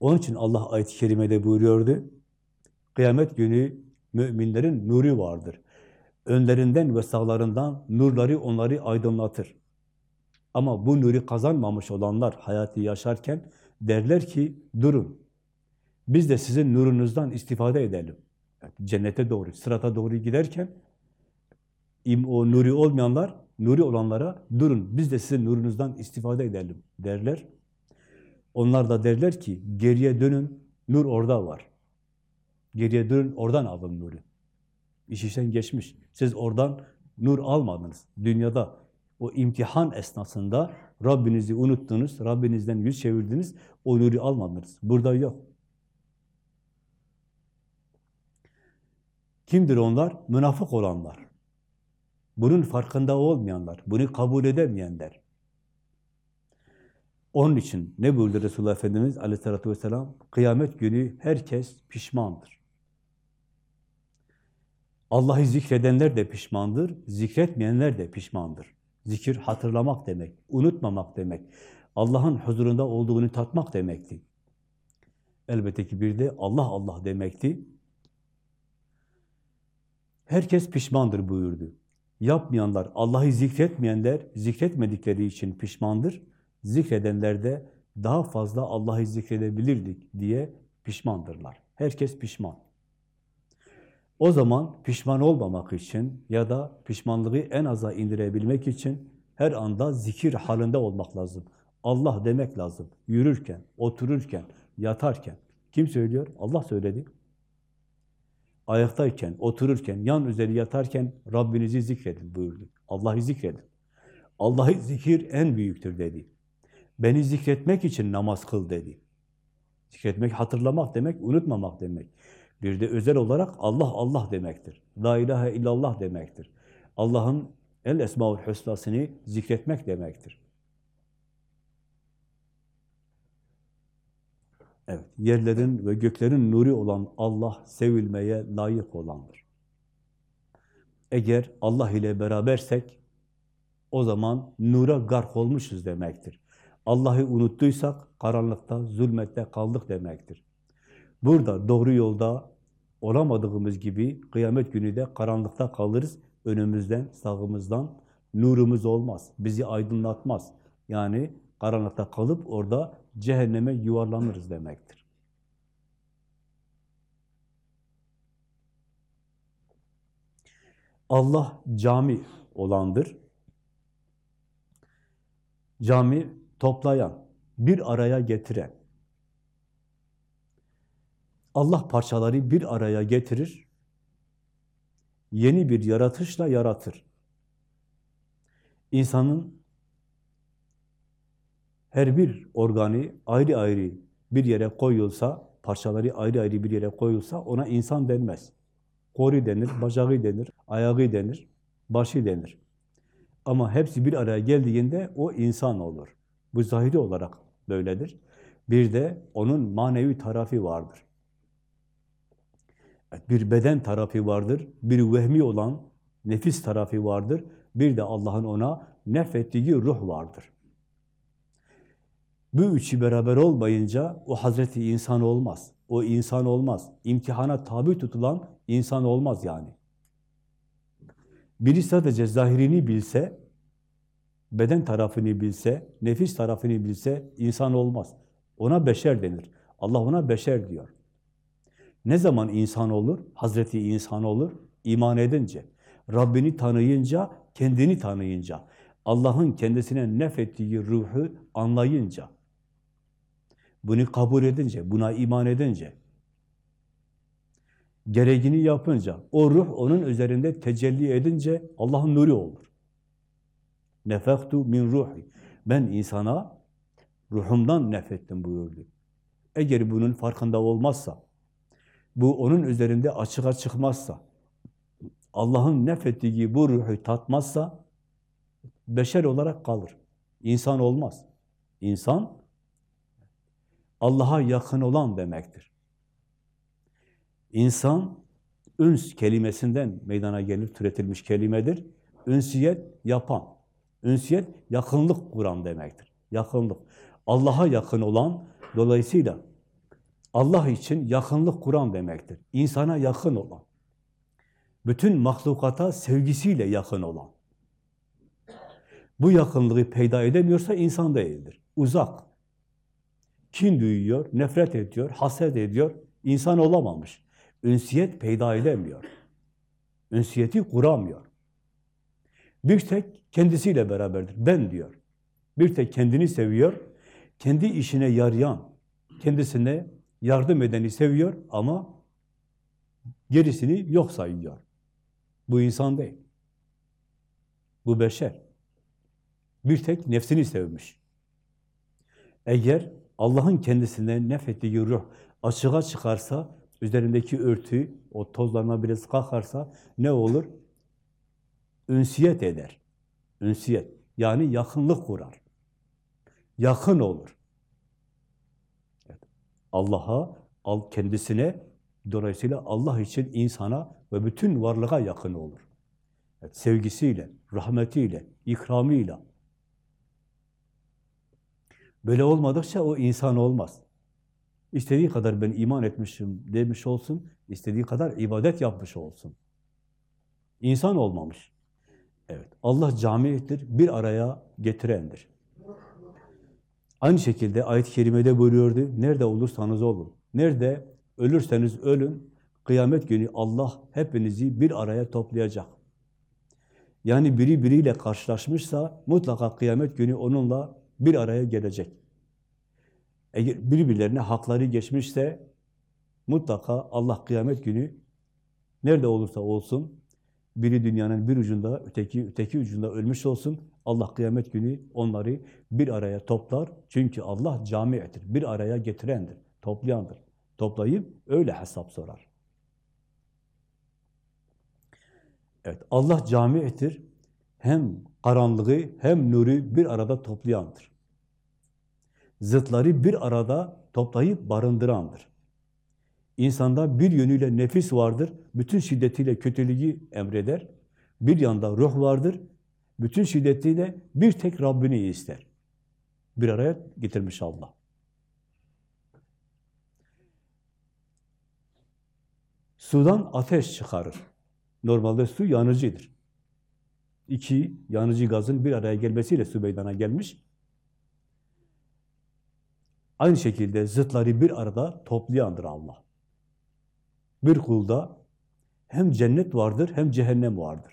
Onun için Allah ayet-i kerimede buyuruyordu, kıyamet günü müminlerin nuru vardır. Önlerinden ve sağlarından nurları onları aydınlatır. Ama bu nuru kazanmamış olanlar hayatı yaşarken derler ki durun. Biz de sizin nurunuzdan istifade edelim. Yani cennete doğru, sırata doğru giderken o nuri olmayanlar, nuri olanlara durun. Biz de sizin nurunuzdan istifade edelim derler. Onlar da derler ki geriye dönün, nur orada var. Geriye dönün, oradan alın nuru. İş işten geçmiş. Siz oradan nur almadınız. Dünyada o imtihan esnasında Rabbinizi unuttunuz, Rabbinizden yüz çevirdiniz, o nuru almadınız. Burada yok. Kimdir onlar? Münafık olanlar. Bunun farkında olmayanlar, bunu kabul edemeyenler. Onun için ne buyurdu Resulullah Efendimiz aleyhissalatü vesselam? Kıyamet günü herkes pişmandır. Allah'ı zikredenler de pişmandır, zikretmeyenler de pişmandır. Zikir hatırlamak demek, unutmamak demek. Allah'ın huzurunda olduğunu tatmak demekti. Elbette ki bir de Allah Allah demekti. Herkes pişmandır buyurdu. Yapmayanlar, Allah'ı zikretmeyenler, zikretmedikleri için pişmandır. Zikredenler de daha fazla Allah'ı zikredebilirdik diye pişmandırlar. Herkes pişman. O zaman pişman olmamak için ya da pişmanlığı en aza indirebilmek için her anda zikir halinde olmak lazım. Allah demek lazım. Yürürken, otururken, yatarken. Kim söylüyor? Allah söyledi. Ayaktayken, otururken, yan üzeri yatarken Rabbinizi zikredin buyurdu. Allah'ı zikredin. Allah'ı zikir en büyüktür dedi. Beni zikretmek için namaz kıl dedi. Zikretmek, hatırlamak demek, unutmamak demek. Bir de özel olarak Allah Allah demektir. La ilahe illallah demektir. Allah'ın el esmaül hüsnasını zikretmek demektir. Evet, yerlerin ve göklerin nuru olan Allah sevilmeye layık olandır. Eğer Allah ile berabersek o zaman nura gark olmuşuz demektir. Allah'ı unuttuysak karanlıkta, zulmette kaldık demektir. Burada doğru yolda olamadığımız gibi kıyamet günü de karanlıkta kalırız. Önümüzden, sağımızdan nurumuz olmaz. Bizi aydınlatmaz. Yani karanlıkta kalıp orada cehenneme yuvarlanırız demektir. Allah cami olandır. Cami toplayan, bir araya getiren. Allah parçaları bir araya getirir, yeni bir yaratışla yaratır. İnsanın her bir organi ayrı ayrı bir yere koyulsa, parçaları ayrı ayrı bir yere koyulsa ona insan denmez. Kori denir, bacağı denir, ayağı denir, başı denir. Ama hepsi bir araya geldiğinde o insan olur. Bu zahiri olarak böyledir. Bir de onun manevi tarafı vardır. Bir beden tarafı vardır, bir vehmi olan nefis tarafı vardır, bir de Allah'ın ona nefettiği ruh vardır. Bu üçü beraber olmayınca o Hazreti insan olmaz. O insan olmaz. İmtihana tabi tutulan insan olmaz yani. Biri sadece zahirini bilse, beden tarafını bilse, nefis tarafını bilse insan olmaz. Ona beşer denir. Allah ona beşer diyor. Ne zaman insan olur? Hazreti insan olur. İman edince, Rabbini tanıyınca, kendini tanıyınca, Allah'ın kendisine nefettiği ruhu anlayınca, bunu kabul edince, buna iman edince, gereğini yapınca, o ruh onun üzerinde tecelli edince Allah'ın nuru olur. Nefektu min ruhi. Ben insana ruhumdan nefettim buyurdu. Eğer bunun farkında olmazsa, bu onun üzerinde açığa çıkmazsa, Allah'ın nefettiği bu ruhu tatmazsa, beşer olarak kalır. İnsan olmaz. İnsan, Allah'a yakın olan demektir. İnsan, üns kelimesinden meydana gelir, türetilmiş kelimedir. Ünsiyet yapan, Ünsiyet yakınlık kuran demektir. Yakınlık. Allah'a yakın olan, dolayısıyla Allah için yakınlık kuran demektir. İnsana yakın olan. Bütün mahlukata sevgisiyle yakın olan. Bu yakınlığı peyda edemiyorsa insan değildir. Uzak. Kin duyuyor, nefret ediyor, haset ediyor. İnsan olamamış. Ünsiyet peyda edemiyor. Ünsiyeti kuramıyor. Bir tek kendisiyle beraberdir. Ben diyor. Bir tek kendini seviyor. Kendi işine yarayan, kendisine yardım edeni seviyor ama Gerisini yok sayıyor. Bu insan değil. Bu beşer. Bir tek nefsini sevmiş. Eğer Allah'ın kendisine nefettiği ruh açığa çıkarsa, üzerindeki örtü, o tozlarına biraz kalkarsa ne olur? Ünsiyet eder. Ünsiyet. Yani yakınlık kurar. Yakın olur. Evet. Allah'a, al kendisine, dolayısıyla Allah için insana ve bütün varlığa yakın olur. Evet, sevgisiyle, rahmetiyle, ikramıyla. Böyle olmadıkça o insan olmaz. İstediği kadar ben iman etmişim demiş olsun, istediği kadar ibadet yapmış olsun. İnsan olmamış. Evet, Allah camidir, bir araya getirendir. Aynı şekilde ayet-i kerimede buyuruyordu, nerede olursanız olun, nerede ölürseniz ölün, kıyamet günü Allah hepinizi bir araya toplayacak. Yani biri biriyle karşılaşmışsa mutlaka kıyamet günü onunla bir araya gelecek. Eğer birbirlerine hakları geçmişse mutlaka Allah kıyamet günü nerede olursa olsun biri dünyanın bir ucunda, öteki öteki ucunda ölmüş olsun. Allah kıyamet günü onları bir araya toplar. Çünkü Allah camiyetir. Bir araya getirendir, toplayandır. Toplayıp öyle hesap sorar. Evet, Allah camiyetir. Hem karanlığı hem nuru bir arada toplayandır. Zıtları bir arada toplayıp barındırandır. İnsanda bir yönüyle nefis vardır, bütün şiddetiyle kötülüğü emreder. Bir yanda ruh vardır, bütün şiddetiyle bir tek Rabbini ister. Bir araya getirmiş Allah. Sudan ateş çıkarır. Normalde su yanıcıdır. İki yanıcı gazın bir araya gelmesiyle su meydana gelmiş. Aynı şekilde zıtları bir arada toplayandır Allah. Bir kulda hem cennet vardır hem cehennem vardır.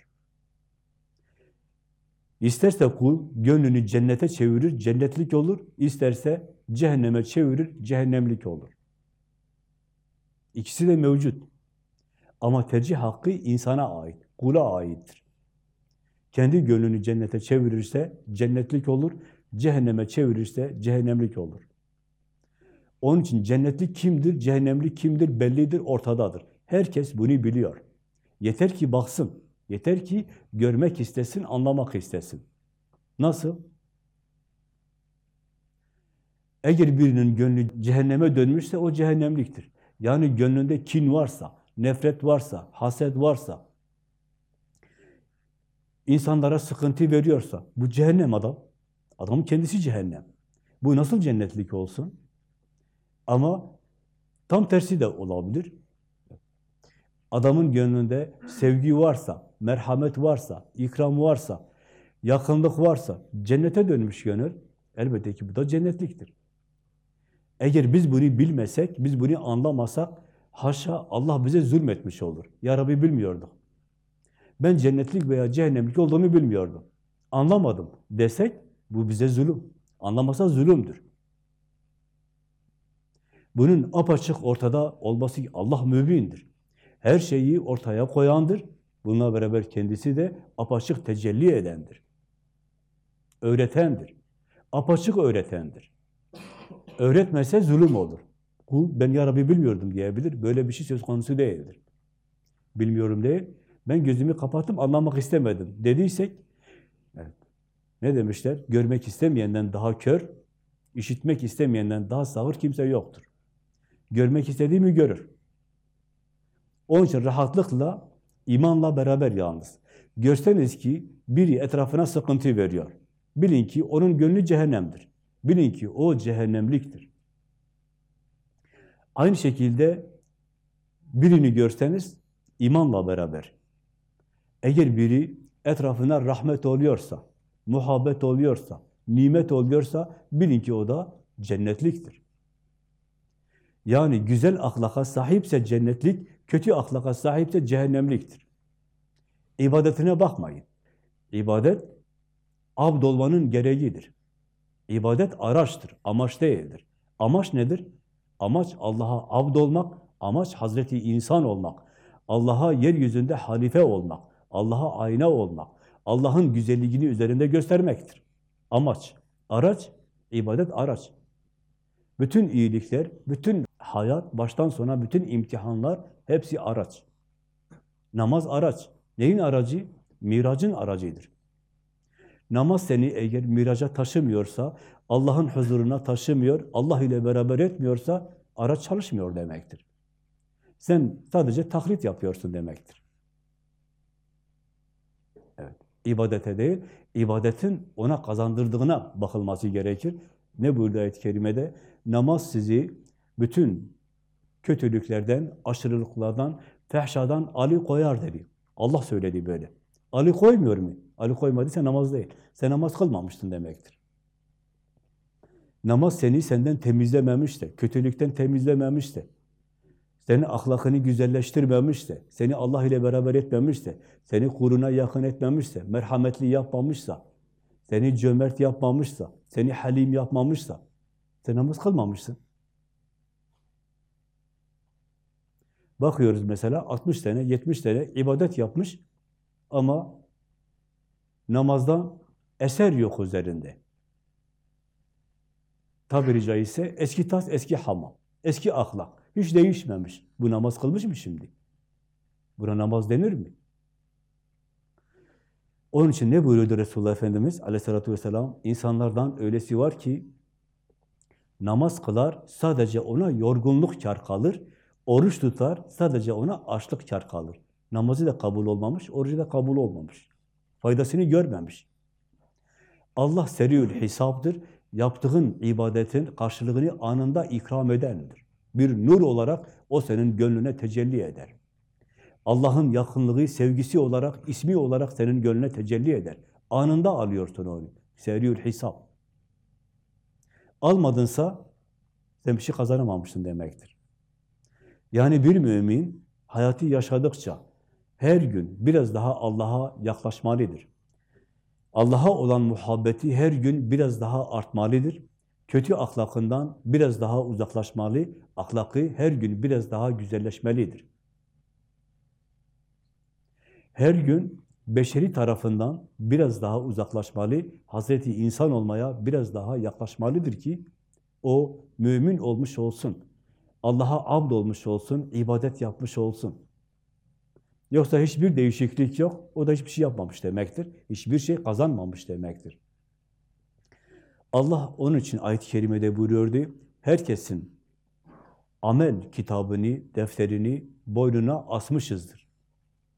İsterse kul gönlünü cennete çevirir, cennetlik olur. İsterse cehenneme çevirir, cehennemlik olur. İkisi de mevcut. Ama tercih hakkı insana ait, kula aittir. Kendi gönlünü cennete çevirirse cennetlik olur, cehenneme çevirirse cehennemlik olur. Onun için cennetlik kimdir, cehennemlik kimdir bellidir, ortadadır. Herkes bunu biliyor. Yeter ki baksın, yeter ki görmek istesin, anlamak istesin. Nasıl? Eğer birinin gönlü cehenneme dönmüşse o cehennemliktir. Yani gönlünde kin varsa, nefret varsa, haset varsa, insanlara sıkıntı veriyorsa, bu cehennem adam. Adamın kendisi cehennem. Bu nasıl cennetlik olsun? Ama tam tersi de olabilir. Adamın gönlünde sevgi varsa, merhamet varsa, ikram varsa, yakınlık varsa, cennete dönmüş gönül, elbette ki bu da cennetliktir. Eğer biz bunu bilmesek, biz bunu anlamasak, haşa Allah bize zulmetmiş olur. Ya Rabbi bilmiyorduk. Ben cennetlik veya cehennemlik olduğunu bilmiyordum. Anlamadım desek, bu bize zulüm. Anlamasa zulümdür. Bunun apaçık ortada olması Allah mübindir. Her şeyi ortaya koyandır. Bununla beraber kendisi de apaçık tecelli edendir. Öğretendir. Apaçık öğretendir. Öğretmese zulüm olur. Kul ben ya Rabbi bilmiyordum diyebilir. Böyle bir şey söz konusu değildir. Bilmiyorum değil. Ben gözümü kapattım anlamak istemedim dediysek evet. Ne demişler? Görmek istemeyenden daha kör, işitmek istemeyenden daha sağır kimse yoktur. Görmek istediğimi görür. Onun için rahatlıkla, imanla beraber yalnız. Görseniz ki biri etrafına sıkıntı veriyor. Bilin ki onun gönlü cehennemdir. Bilin ki o cehennemliktir. Aynı şekilde birini görseniz imanla beraber. Eğer biri etrafına rahmet oluyorsa, muhabbet oluyorsa, nimet oluyorsa bilin ki o da cennetliktir. Yani güzel ahlaka sahipse cennetlik, kötü ahlaka sahipse cehennemliktir. İbadetine bakmayın. İbadet, abd olmanın gereğidir. İbadet araçtır, amaç değildir. Amaç nedir? Amaç Allah'a abd olmak, amaç Hazreti insan olmak. Allah'a yeryüzünde halife olmak, Allah'a ayna olmak, Allah'ın güzelliğini üzerinde göstermektir. Amaç, araç, ibadet araç. Bütün iyilikler, bütün hayat, baştan sona bütün imtihanlar hepsi araç. Namaz araç. Neyin aracı? Miracın aracıdır. Namaz seni eğer miraca taşımıyorsa, Allah'ın huzuruna taşımıyor, Allah ile beraber etmiyorsa araç çalışmıyor demektir. Sen sadece taklit yapıyorsun demektir. Evet, ibadete değil, ibadetin ona kazandırdığına bakılması gerekir. Ne buyurdu ayet-i kerimede? Namaz sizi bütün kötülüklerden, aşırılıklardan, fehşadan ali koyar dedi. Allah söyledi böyle. Ali koymuyor mu? Ali koymadıysa namaz değil. Sen namaz kılmamıştın demektir. Namaz seni senden temizlememişse, kötülükten temizlememişse, senin ahlakını güzelleştirmemişse, seni Allah ile beraber etmemişse, seni kuruna yakın etmemişse, merhametli yapmamışsa, seni cömert yapmamışsa, seni halim yapmamışsa, sen namaz kılmamışsın. Bakıyoruz mesela 60 sene, 70 sene ibadet yapmış ama namazdan eser yok üzerinde. Tabiri caizse eski tas, eski hamam, eski ahlak. Hiç değişmemiş. Bu namaz kılmış mı şimdi? Buna namaz denir mi? Onun için ne buyuruyordu Resulullah Efendimiz aleyhissalatü vesselam? İnsanlardan öylesi var ki namaz kılar, sadece ona yorgunluk kar kalır. Oruç tutar, sadece ona açlık kar kalır. Namazı da kabul olmamış, orucu da kabul olmamış. Faydasını görmemiş. Allah seriül hesaptır. Yaptığın ibadetin karşılığını anında ikram edendir. Bir nur olarak o senin gönlüne tecelli eder. Allah'ın yakınlığı, sevgisi olarak, ismi olarak senin gönlüne tecelli eder. Anında alıyorsun onu. Seriül hesap. Almadınsa sen bir şey kazanamamışsın demektir. Yani bir mümin hayatı yaşadıkça her gün biraz daha Allah'a yaklaşmalıdır. Allah'a olan muhabbeti her gün biraz daha artmalıdır. Kötü ahlakından biraz daha uzaklaşmalı, ahlakı her gün biraz daha güzelleşmelidir. Her gün beşeri tarafından biraz daha uzaklaşmalı, Hazreti insan olmaya biraz daha yaklaşmalıdır ki o mümin olmuş olsun, Allah'a abd olmuş olsun, ibadet yapmış olsun. Yoksa hiçbir değişiklik yok, o da hiçbir şey yapmamış demektir. Hiçbir şey kazanmamış demektir. Allah onun için ayet-i kerimede buyuruyordu, herkesin amel kitabını, defterini boynuna asmışızdır.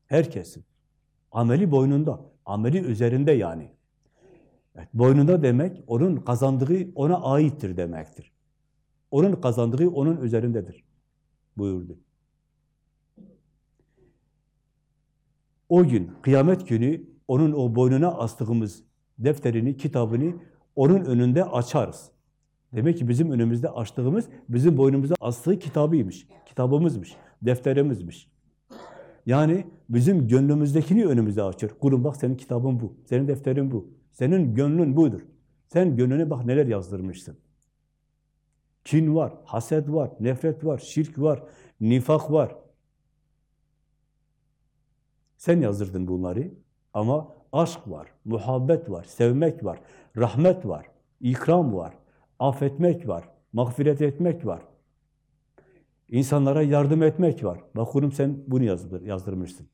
Herkesin. Ameli boynunda, ameli üzerinde yani. Evet, boynunda demek, onun kazandığı ona aittir demektir. Onun kazandığı onun üzerindedir buyurdu. O gün, kıyamet günü onun o boynuna astığımız defterini, kitabını onun önünde açarız. Demek ki bizim önümüzde açtığımız, bizim boynumuza astığı kitabıymış, kitabımızmış, defterimizmiş. Yani bizim gönlümüzdekini önümüze açır. Kulum bak senin kitabın bu, senin defterin bu, senin gönlün budur. Sen gönlüne bak neler yazdırmışsın. Kin var, haset var, nefret var, şirk var, nifak var. Sen yazdırdın bunları ama aşk var, muhabbet var, sevmek var, rahmet var, ikram var, affetmek var, mağfiret etmek var. İnsanlara yardım etmek var. Bak sen bunu yazdır, yazdırmışsın.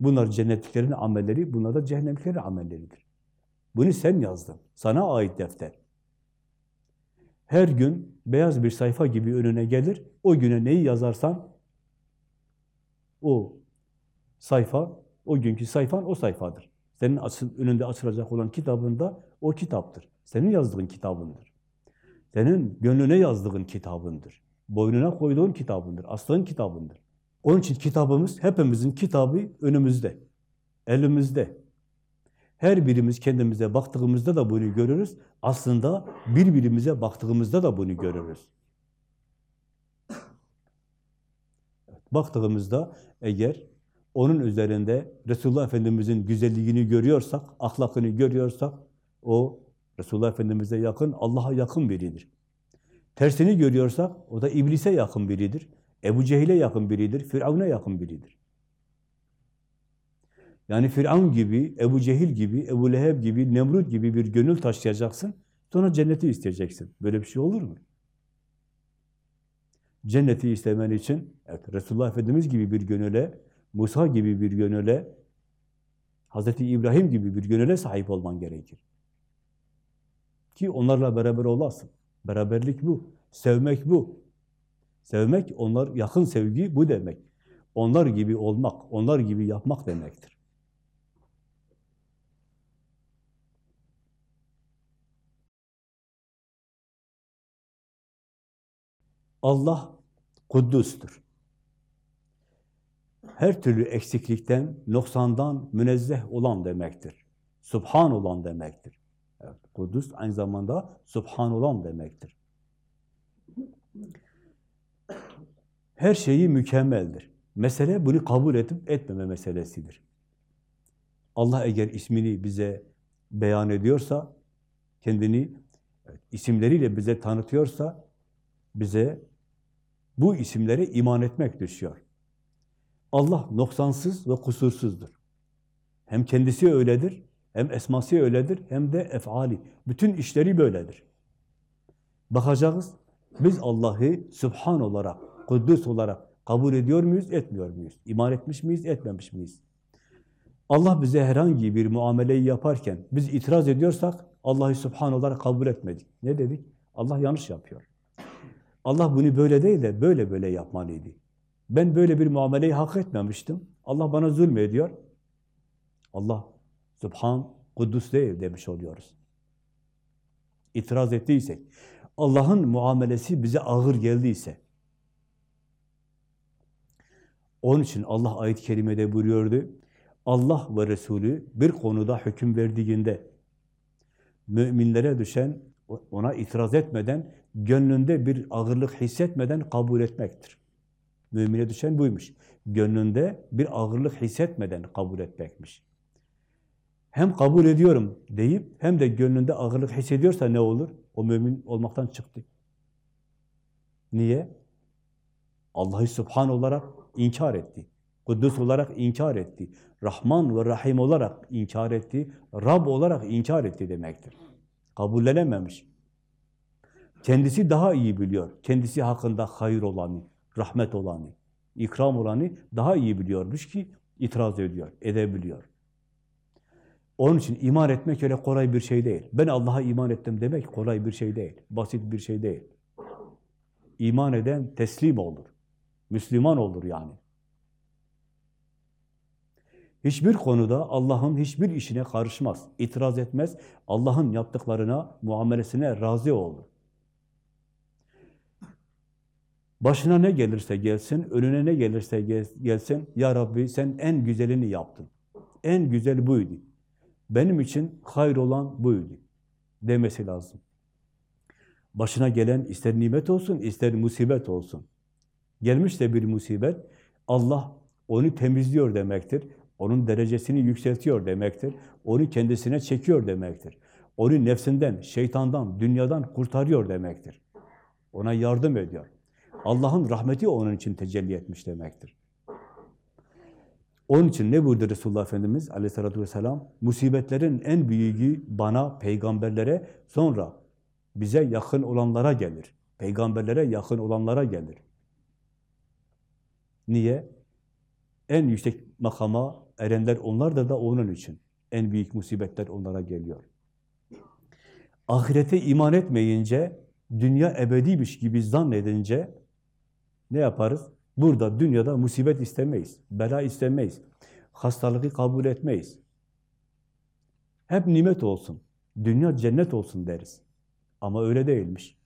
Bunlar cennetliklerin amelleri, bunlar da cehennemliklerin amelleridir. Bunu sen yazdın. Sana ait defter. Her gün beyaz bir sayfa gibi önüne gelir. O güne neyi yazarsan o sayfa, o günkü sayfan o sayfadır. Senin açıl, önünde açılacak olan kitabında o kitaptır. Senin yazdığın kitabındır. Senin gönlüne yazdığın kitabındır. Boynuna koyduğun kitabındır. Astığın kitabındır. Onun için kitabımız, hepimizin kitabı önümüzde. Elimizde. Her birimiz kendimize baktığımızda da bunu görürüz. Aslında birbirimize baktığımızda da bunu görürüz. Baktığımızda eğer onun üzerinde Resulullah Efendimiz'in güzelliğini görüyorsak, ahlakını görüyorsak, o Resulullah Efendimiz'e yakın, Allah'a yakın biridir. Tersini görüyorsak, o da iblise yakın biridir. Ebu Cehil'e yakın biridir, Firavun'a yakın biridir. Yani Firavun gibi, Ebu Cehil gibi, Ebu Leheb gibi, Nemrut gibi bir gönül taşıyacaksın, sonra cenneti isteyeceksin. Böyle bir şey olur mu? Cenneti istemen için, evet, Resulullah Efendimiz gibi bir gönüle, Musa gibi bir gönüle, Hazreti İbrahim gibi bir gönüle sahip olman gerekir. Ki onlarla beraber olasın. Beraberlik bu. Sevmek bu. Sevmek, onlar yakın sevgi bu demek. Onlar gibi olmak, onlar gibi yapmak demektir. Allah Kuddüs'tür. Her türlü eksiklikten, noksandan münezzeh olan demektir. Subhan olan demektir. Evet, Kudüs aynı zamanda Subhan olan demektir. Her şeyi mükemmeldir. Mesele bunu kabul edip etmeme meselesidir. Allah eğer ismini bize beyan ediyorsa, kendini isimleriyle bize tanıtıyorsa, bize bu isimlere iman etmek düşüyor. Allah noksansız ve kusursuzdur. Hem kendisi öyledir, hem esması öyledir, hem de efali. Bütün işleri böyledir. Bakacağız, biz Allah'ı Sübhan olarak, Kuddüs olarak kabul ediyor muyuz, etmiyor muyuz? İman etmiş miyiz, etmemiş miyiz? Allah bize herhangi bir muameleyi yaparken biz itiraz ediyorsak Allah'ı Sübhan olarak kabul etmedik. Ne dedik? Allah yanlış yapıyor. Allah bunu böyle değil de böyle böyle yapmalıydı. Ben böyle bir muameleyi hak etmemiştim. Allah bana zulmediyor. Allah Subhan, Kuddus değil demiş oluyoruz. İtiraz ettiysek, Allah'ın muamelesi bize ağır geldiyse, onun için Allah ayet-i kerimede buyuruyordu, Allah ve Resulü bir konuda hüküm verdiğinde, müminlere düşen, ona itiraz etmeden, gönlünde bir ağırlık hissetmeden kabul etmektir. Mümine düşen buymuş. Gönlünde bir ağırlık hissetmeden kabul etmekmiş. Hem kabul ediyorum deyip hem de gönlünde ağırlık hissediyorsa ne olur? O mümin olmaktan çıktı. Niye? Allah'ı Subhan olarak inkar etti. Kudüs olarak inkar etti. Rahman ve Rahim olarak inkar etti. Rab olarak inkar etti demektir. Kabullenememiş. Kendisi daha iyi biliyor. Kendisi hakkında hayır olanı, rahmet olanı, ikram olanı daha iyi biliyormuş ki itiraz ediyor, edebiliyor. Onun için iman etmek öyle kolay bir şey değil. Ben Allah'a iman ettim demek kolay bir şey değil. Basit bir şey değil. İman eden teslim olur. Müslüman olur yani. Hiçbir konuda Allah'ın hiçbir işine karışmaz, itiraz etmez. Allah'ın yaptıklarına, muamelesine razı olur. Başına ne gelirse gelsin, önüne ne gelirse gelsin, Ya Rabbi sen en güzelini yaptın. En güzel buydu. Benim için hayır olan buydu demesi lazım. Başına gelen ister nimet olsun, ister musibet olsun. Gelmişse bir musibet, Allah onu temizliyor demektir. Onun derecesini yükseltiyor demektir. Onu kendisine çekiyor demektir. Onu nefsinden, şeytandan, dünyadan kurtarıyor demektir. Ona yardım ediyor. Allah'ın rahmeti onun için tecelli etmiş demektir. Onun için ne buyurdu Resulullah Efendimiz aleyhissalatü vesselam? Musibetlerin en büyüğü bana, peygamberlere, sonra bize yakın olanlara gelir. Peygamberlere yakın olanlara gelir. Niye? En yüksek makama erenler onlar da da onun için. En büyük musibetler onlara geliyor. Ahirete iman etmeyince, dünya ebediymiş gibi zannedince ne yaparız? Burada, dünyada musibet istemeyiz, bela istemeyiz, hastalığı kabul etmeyiz. Hep nimet olsun, dünya cennet olsun deriz. Ama öyle değilmiş.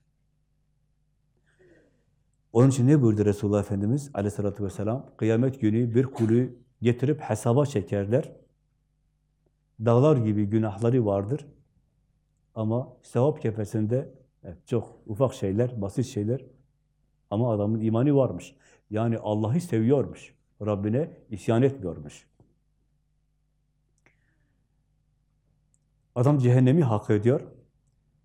Onun için ne buyurdu Resulullah Efendimiz aleyhissalatü vesselam? Kıyamet günü bir kulu getirip hesaba çekerler. Dağlar gibi günahları vardır. Ama sevap kefesinde evet, çok ufak şeyler, basit şeyler ama adamın imanı varmış. Yani Allah'ı seviyormuş. Rabbine isyan etmiyormuş. Adam cehennemi hak ediyor.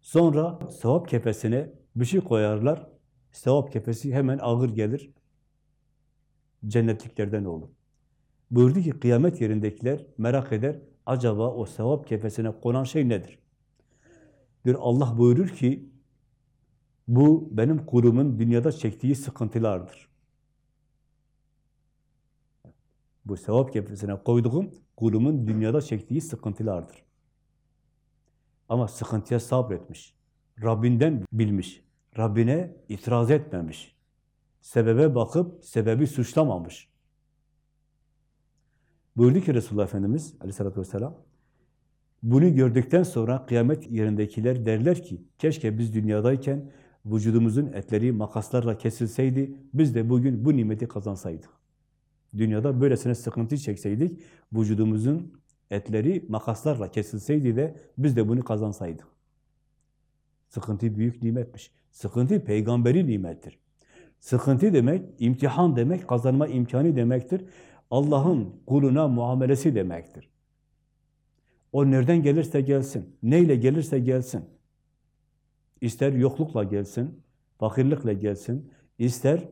Sonra sevap kefesine bir şey koyarlar. Sevap kefesi hemen ağır gelir. cennetliklerden olur. Buyurdu ki kıyamet yerindekiler merak eder, acaba o sevap kefesine konan şey nedir? Diyor Allah buyurur ki, bu benim kurumun dünyada çektiği sıkıntılardır. Bu sevap kefesine koyduğum kurumun dünyada çektiği sıkıntılardır. Ama sıkıntıya sabretmiş. Rabbinden bilmiş. Rabbine itiraz etmemiş. Sebebe bakıp sebebi suçlamamış. Buyurdu ki Resulullah Efendimiz aleyhissalatü vesselam, bunu gördükten sonra kıyamet yerindekiler derler ki, keşke biz dünyadayken vücudumuzun etleri makaslarla kesilseydi, biz de bugün bu nimeti kazansaydık. Dünyada böylesine sıkıntı çekseydik, vücudumuzun etleri makaslarla kesilseydi de biz de bunu kazansaydık. Sıkıntı büyük nimetmiş. Sıkıntı peygamberi nimettir. Sıkıntı demek, imtihan demek, kazanma imkanı demektir. Allah'ın kuluna muamelesi demektir. O nereden gelirse gelsin, neyle gelirse gelsin. İster yoklukla gelsin, fakirlikle gelsin, ister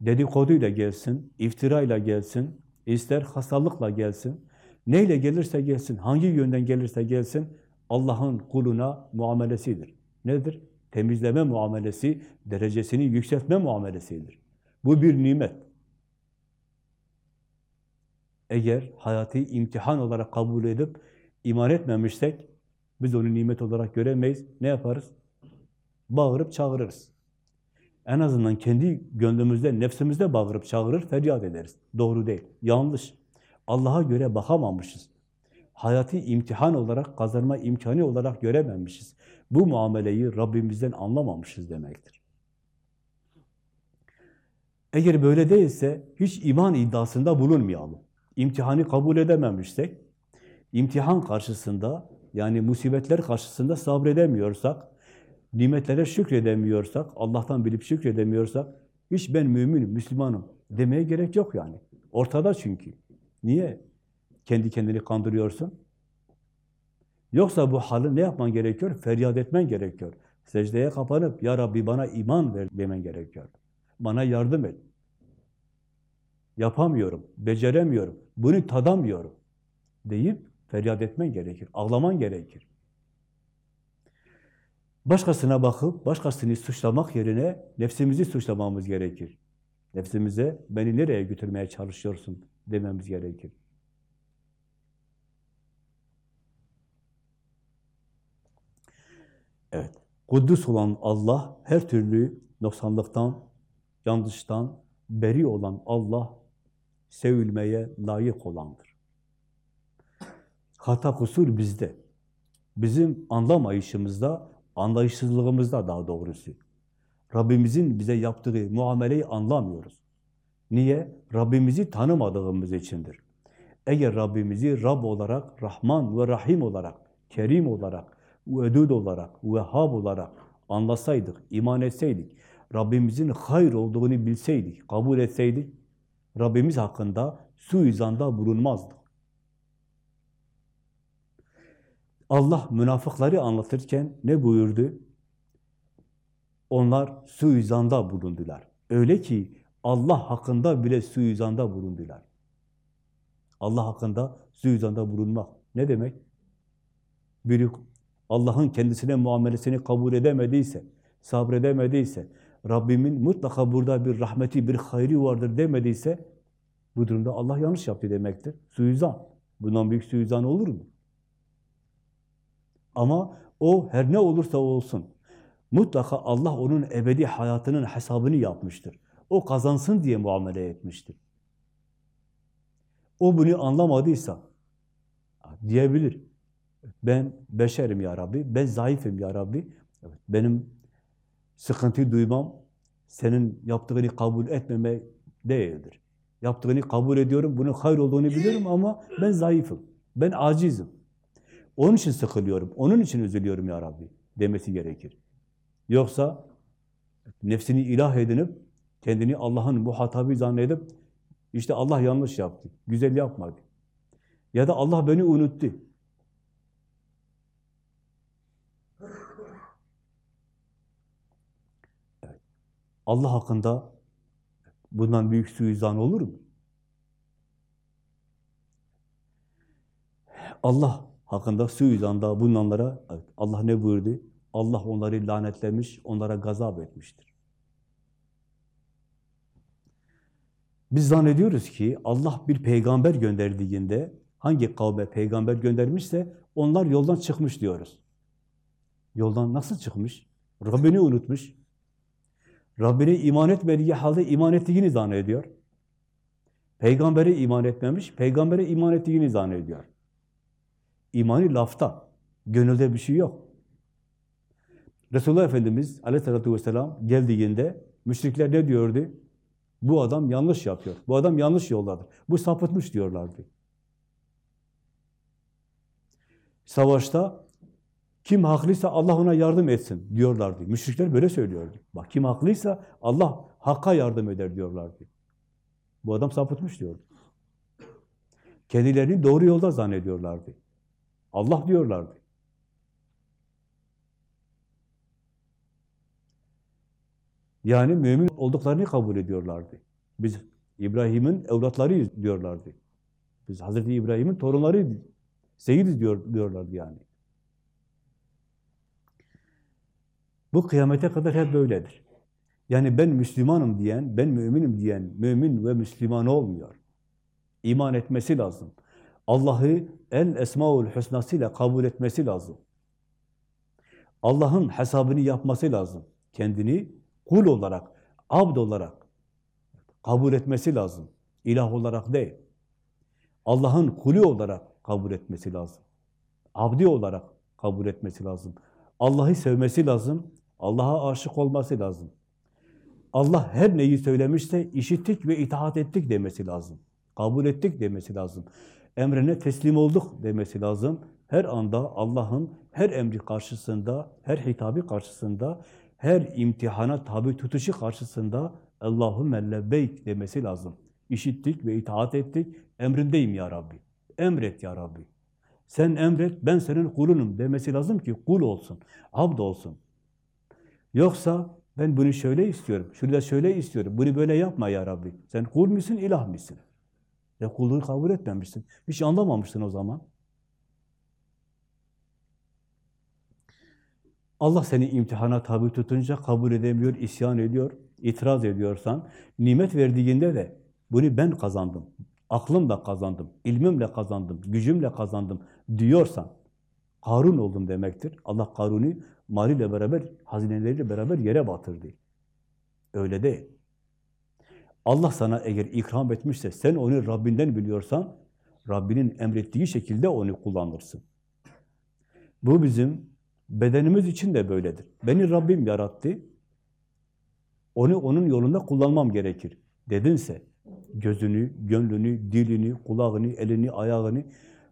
dedikoduyla gelsin, iftirayla gelsin, ister hastalıkla gelsin, neyle gelirse gelsin, hangi yönden gelirse gelsin, Allah'ın kuluna muamelesidir. Nedir? Temizleme muamelesi, derecesini yükseltme muamelesidir. Bu bir nimet. Eğer hayatı imtihan olarak kabul edip iman etmemişsek, biz onu nimet olarak göremeyiz. Ne yaparız? Bağırıp çağırırız. En azından kendi gönlümüzde, nefsimizde bağırıp çağırır, feryat ederiz. Doğru değil, yanlış. Allah'a göre bakamamışız. Hayatı imtihan olarak, kazanma imkanı olarak görememişiz. Bu muameleyi Rabbimizden anlamamışız demektir. Eğer böyle değilse hiç iman iddiasında bulunmayalım. İmtihanı kabul edememişsek, imtihan karşısında yani musibetler karşısında sabredemiyorsak, nimetlere şükredemiyorsak, Allah'tan bilip şükredemiyorsak, hiç ben müminim, Müslümanım demeye gerek yok yani. Ortada çünkü. Niye? Kendi kendini kandırıyorsun. Yoksa bu halı ne yapman gerekiyor? Feryat etmen gerekiyor. Secdeye kapanıp, Ya Rabbi bana iman ver demen gerekiyor. Bana yardım et. Yapamıyorum, beceremiyorum, bunu tadamıyorum deyip feryat etmen gerekir, ağlaman gerekir. Başkasına bakıp, başkasını suçlamak yerine nefsimizi suçlamamız gerekir. Nefsimize, beni nereye götürmeye çalışıyorsun dememiz gerekir. Evet, Kuddus olan Allah, her türlü noksanlıktan, yanlıştan beri olan Allah, sevilmeye layık olandır. Hata kusur bizde. Bizim anlamayışımızda, anlayışsızlığımızda daha doğrusu. Rabbimizin bize yaptığı muameleyi anlamıyoruz. Niye? Rabbimizi tanımadığımız içindir. Eğer Rabbimizi Rab olarak, Rahman ve Rahim olarak, Kerim olarak, Vedud olarak, Vehhab olarak anlasaydık, iman etseydik, Rabbimizin hayır olduğunu bilseydik, kabul etseydik, Rabbimiz hakkında suizanda bulunmazdık. Allah münafıkları anlatırken ne buyurdu? Onlar suizanda bulundular. Öyle ki Allah hakkında bile suizanda bulundular. Allah hakkında suizanda bulunmak ne demek? Biri Allah'ın kendisine muamelesini kabul edemediyse, sabredemediyse, Rabbimin mutlaka burada bir rahmeti, bir hayri vardır demediyse, bu durumda Allah yanlış yaptı demektir. Suizan. Bundan büyük suizan olur mu? Ama o her ne olursa olsun, mutlaka Allah onun ebedi hayatının hesabını yapmıştır. O kazansın diye muamele etmiştir. O bunu anlamadıysa, diyebilir. Ben beşerim ya Rabbi, ben zayıfım ya Rabbi. Benim sıkıntı duymam, senin yaptığını kabul etmeme değildir. Yaptığını kabul ediyorum, bunun hayır olduğunu biliyorum ama ben zayıfım, ben acizim. Onun için sıkılıyorum, onun için üzülüyorum ya Rabbi demesi gerekir. Yoksa nefsini ilah edinip, kendini Allah'ın muhatabı zannedip, işte Allah yanlış yaptı, güzel yapmadı. Ya da Allah beni unuttu. Allah hakkında Bundan büyük suizan olur mu? Allah hakkında suizanda bulunanlara evet, Allah ne buyurdu? Allah onları lanetlemiş, onlara gazap etmiştir. Biz zannediyoruz ki Allah bir peygamber gönderdiğinde hangi kavme peygamber göndermişse onlar yoldan çıkmış diyoruz. Yoldan nasıl çıkmış? Rabbini unutmuş. Rabbine iman etmediği halde iman ettiğini zannediyor. Peygambere iman etmemiş, peygambere iman ettiğini zannediyor. İmanı lafta, gönülde bir şey yok. Resulullah Efendimiz aleyhissalatü vesselam geldiğinde müşrikler ne diyordu? Bu adam yanlış yapıyor, bu adam yanlış yoldadır, bu sapıtmış diyorlardı. Savaşta kim haklıysa Allah ona yardım etsin diyorlardı. Müşrikler böyle söylüyordu. Bak kim haklıysa Allah hakka yardım eder diyorlardı. Bu adam sapıtmış diyordu. Kendilerini doğru yolda zannediyorlardı. Allah diyorlardı. Yani mümin olduklarını kabul ediyorlardı. Biz İbrahim'in evlatlarıyız diyorlardı. Biz Hazreti İbrahim'in torunlarıyız. Seyidiz diyor, diyorlardı yani. Bu kıyamete kadar hep böyledir. Yani ben Müslümanım diyen, ben müminim diyen mümin ve Müslüman olmuyor. İman etmesi lazım. Allah'ı el esmaul husnasıyla kabul etmesi lazım. Allah'ın hesabını yapması lazım. Kendini kul olarak, abd olarak kabul etmesi lazım. İlah olarak değil. Allah'ın kulü olarak kabul etmesi lazım. Abdi olarak kabul etmesi lazım. Allah'ı sevmesi lazım. Allah'a aşık olması lazım. Allah her neyi söylemişse işittik ve itaat ettik demesi lazım. Kabul ettik demesi lazım. Emrine teslim olduk demesi lazım. Her anda Allah'ın her emri karşısında, her hitabı karşısında, her imtihana tabi tutuşu karşısında Allahümme lebbeyk demesi lazım. İşittik ve itaat ettik. Emrindeyim ya Rabbi. Emret ya Rabbi. Sen emret, ben senin kulunum demesi lazım ki kul olsun, abd olsun. Yoksa ben bunu şöyle istiyorum, şunu da şöyle istiyorum, bunu böyle yapma ya Rabbi. Sen kul musun, ilah mısın? Sen kulluğu kabul etmemişsin. Hiç anlamamışsın o zaman. Allah seni imtihana tabi tutunca kabul edemiyor, isyan ediyor, itiraz ediyorsan, nimet verdiğinde de bunu ben kazandım, aklımla kazandım, ilmimle kazandım, gücümle kazandım diyorsan, Karun oldum demektir. Allah Karun'u maliyle beraber, hazineleriyle beraber yere batırdı. Öyle değil. Allah sana eğer ikram etmişse, sen onu Rabbinden biliyorsan, Rabbinin emrettiği şekilde onu kullanırsın. Bu bizim bedenimiz için de böyledir. Beni Rabbim yarattı, onu onun yolunda kullanmam gerekir dedinse, gözünü, gönlünü, dilini, kulağını, elini, ayağını,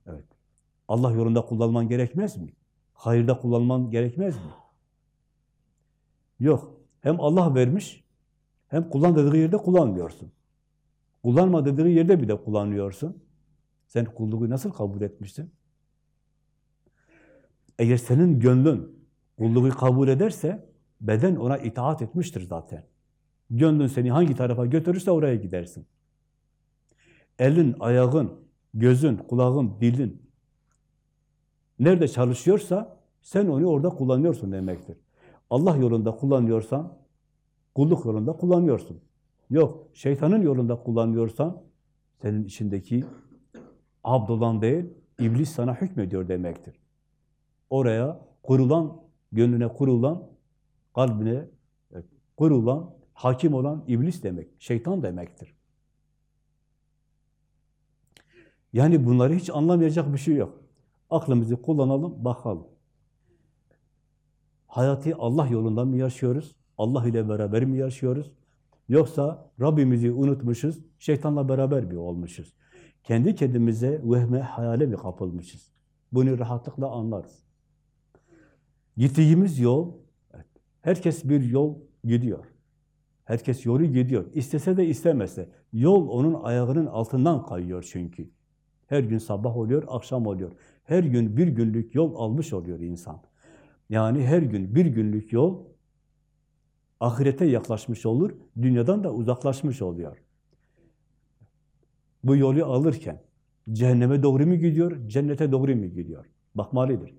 evet, Allah yolunda kullanman gerekmez mi? Hayırda kullanman gerekmez mi? Yok. Hem Allah vermiş, hem kullan dediği yerde kullanmıyorsun. Kullanma dediği yerde bir de kullanıyorsun. Sen kulluğu nasıl kabul etmişsin? Eğer senin gönlün kulluğu kabul ederse, beden ona itaat etmiştir zaten. Gönlün seni hangi tarafa götürürse oraya gidersin. Elin, ayağın, gözün, kulağın, dilin nerede çalışıyorsa sen onu orada kullanıyorsun demektir. Allah yolunda kullanıyorsan, kulluk yolunda kullanıyorsun. Yok, şeytanın yolunda kullanıyorsan, senin içindeki abd olan değil, iblis sana hükmediyor demektir. Oraya kurulan, gönlüne kurulan, kalbine kurulan, hakim olan iblis demek, şeytan demektir. Yani bunları hiç anlamayacak bir şey yok. Aklımızı kullanalım, bakalım. Hayatı Allah yolunda mı yaşıyoruz? Allah ile beraber mi yaşıyoruz? Yoksa Rabbimizi unutmuşuz, şeytanla beraber mi olmuşuz? Kendi kendimize vehme, hayale mi kapılmışız? Bunu rahatlıkla anlarız. Gittiğimiz yol, herkes bir yol gidiyor. Herkes yolu gidiyor. İstese de istemese. Yol onun ayağının altından kayıyor çünkü. Her gün sabah oluyor, akşam oluyor. Her gün bir günlük yol almış oluyor insan. Yani her gün bir günlük yol Ahirete yaklaşmış olur, dünyadan da uzaklaşmış oluyor. Bu yolu alırken cehenneme doğru mu gidiyor, cennete doğru mu gidiyor? Bakmalıdır.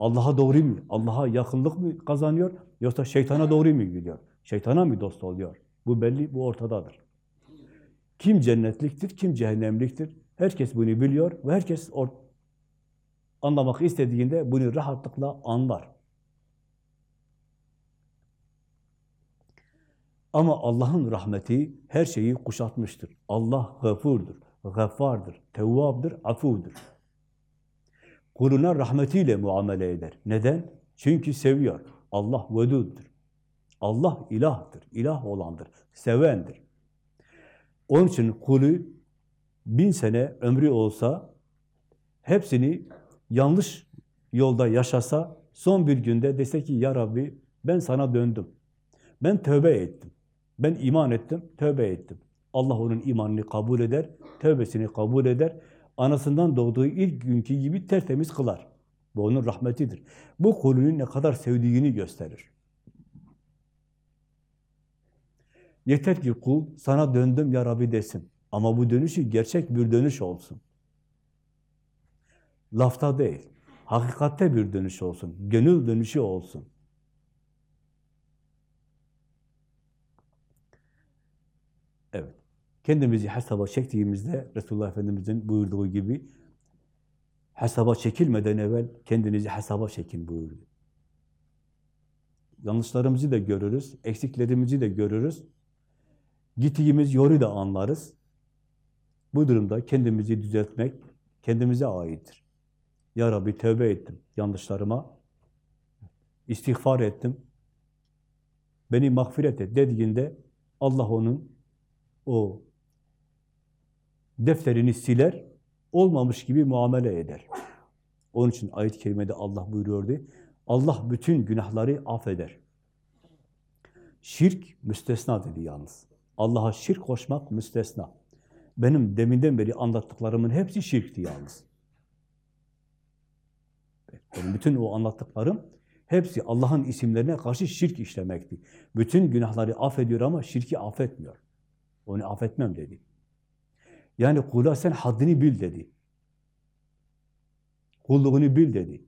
Allah'a doğru mu, Allah'a yakınlık mı kazanıyor, yoksa şeytana doğru mu gidiyor? Şeytana mı dost oluyor? Bu belli, bu ortadadır. Kim cennetliktir, kim cehennemliktir? Herkes bunu biliyor ve herkes anlamak istediğinde bunu rahatlıkla anlar. Ama Allah'ın rahmeti her şeyi kuşatmıştır. Allah gafurdur, gaffardır, tevvabdır, afudur. Kuluna rahmetiyle muamele eder. Neden? Çünkü seviyor. Allah veduddur. Allah ilahtır, ilah olandır, sevendir. Onun için kulü bin sene ömrü olsa, hepsini yanlış yolda yaşasa, son bir günde dese ki, Ya Rabbi ben sana döndüm. Ben tövbe ettim. Ben iman ettim, tövbe ettim. Allah onun imanını kabul eder, tövbesini kabul eder. Anasından doğduğu ilk günkü gibi tertemiz kılar. Bu onun rahmetidir. Bu kulünün ne kadar sevdiğini gösterir. Yeter ki kul sana döndüm ya Rabbi desin. Ama bu dönüşü gerçek bir dönüş olsun. Lafta değil, hakikatte bir dönüş olsun. Gönül dönüşü olsun. Evet. Kendimizi hesaba çektiğimizde Resulullah Efendimiz'in buyurduğu gibi hesaba çekilmeden evvel kendinizi hesaba çekin buyurdu. Yanlışlarımızı da görürüz, eksiklerimizi de görürüz. Gittiğimiz yolu da anlarız. Bu durumda kendimizi düzeltmek kendimize aittir. Ya Rabbi tövbe ettim yanlışlarıma. istiğfar ettim. Beni mağfiret et dediğinde Allah onun o defterini siler, olmamış gibi muamele eder. Onun için ayet-i kerimede Allah buyuruyordu. Allah bütün günahları affeder. Şirk müstesna dedi yalnız. Allah'a şirk koşmak müstesna. Benim deminden beri anlattıklarımın hepsi şirkti yalnız. Benim bütün o anlattıklarım hepsi Allah'ın isimlerine karşı şirk işlemekti. Bütün günahları affediyor ama şirki affetmiyor. Onu affetmem dedi. Yani kula sen haddini bil dedi. Kulluğunu bil dedi.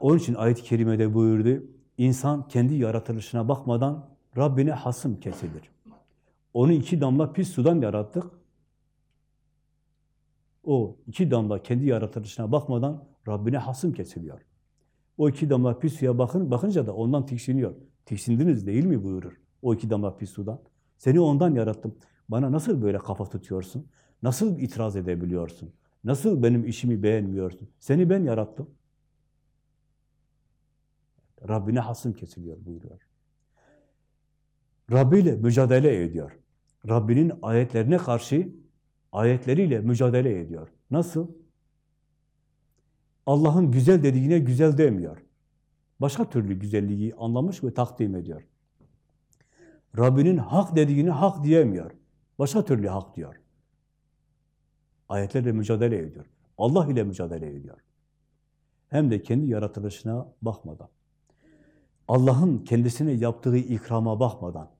Onun için ayet-i kerimede buyurdu, insan kendi yaratılışına bakmadan Rabbine hasım kesilir. Onu iki damla pis sudan yarattık. O iki damla kendi yaratılışına bakmadan Rabbine hasım kesiliyor. O iki damla pis suya bakın, bakınca da ondan tiksiniyor. Tiksindiniz değil mi buyurur o iki damla pis sudan. Seni ondan yarattım. Bana nasıl böyle kafa tutuyorsun? Nasıl itiraz edebiliyorsun? Nasıl benim işimi beğenmiyorsun? Seni ben yarattım. Rabbine hasım kesiliyor buyuruyor. Rabbi ile mücadele ediyor. Rabbinin ayetlerine karşı ayetleriyle mücadele ediyor. Nasıl? Allah'ın güzel dediğine güzel demiyor. Başka türlü güzelliği anlamış ve takdim ediyor. Rabbinin hak dediğini hak diyemiyor. Başka türlü hak diyor. Ayetlerle mücadele ediyor. Allah ile mücadele ediyor. Hem de kendi yaratılışına bakmadan. Allah'ın kendisine yaptığı ikrama bakmadan.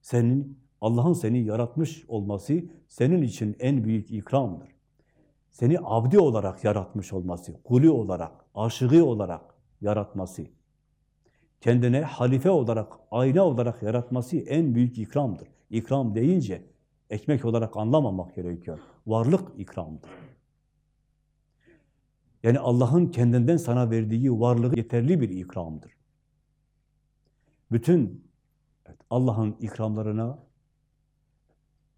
Senin, Allah'ın seni yaratmış olması senin için en büyük ikramdır. Seni abdi olarak yaratmış olması, kulü olarak, aşığı olarak yaratması, kendine halife olarak, ayna olarak yaratması en büyük ikramdır. İkram deyince ekmek olarak anlamamak gerekiyor. Varlık ikramdır. Yani Allah'ın kendinden sana verdiği varlığı yeterli bir ikramdır. Bütün Allah'ın ikramlarına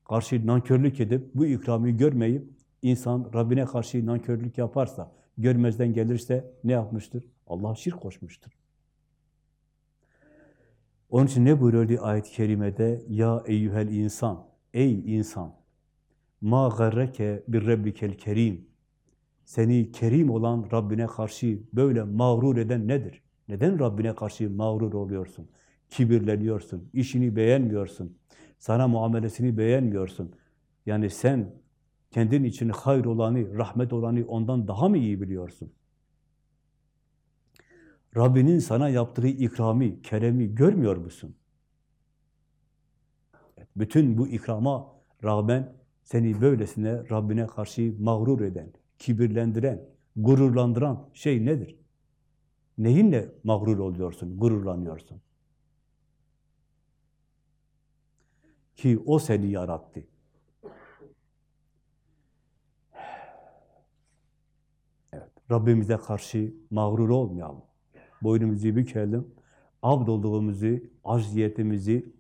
karşı nankörlük edip bu ikramı görmeyip insan Rabbine karşı nankörlük yaparsa, görmezden gelirse ne yapmıştır? Allah'a şirk koşmuştur. Onun için ne buyuruyordu ayet-i kerimede? Ya eyyühel insan, ey insan, ma garreke bir rabbikel kerim. Seni kerim olan Rabbine karşı böyle mağrur eden nedir? Neden Rabbine karşı mağrur oluyorsun? Kibirleniyorsun, işini beğenmiyorsun, sana muamelesini beğenmiyorsun. Yani sen kendin için hayır olanı, rahmet olanı ondan daha mı iyi biliyorsun? Rabbinin sana yaptığı ikrami, keremi görmüyor musun? Bütün bu ikrama rağmen seni böylesine Rabbine karşı mağrur eden, kibirlendiren, gururlandıran şey nedir? Neyinle mağrur oluyorsun, gururlanıyorsun? Ki o seni yarattı. Evet, Rabbimize karşı mağrur olmayalım. Boynumuzu bükelim, abd olduğumuzu, acziyetimizi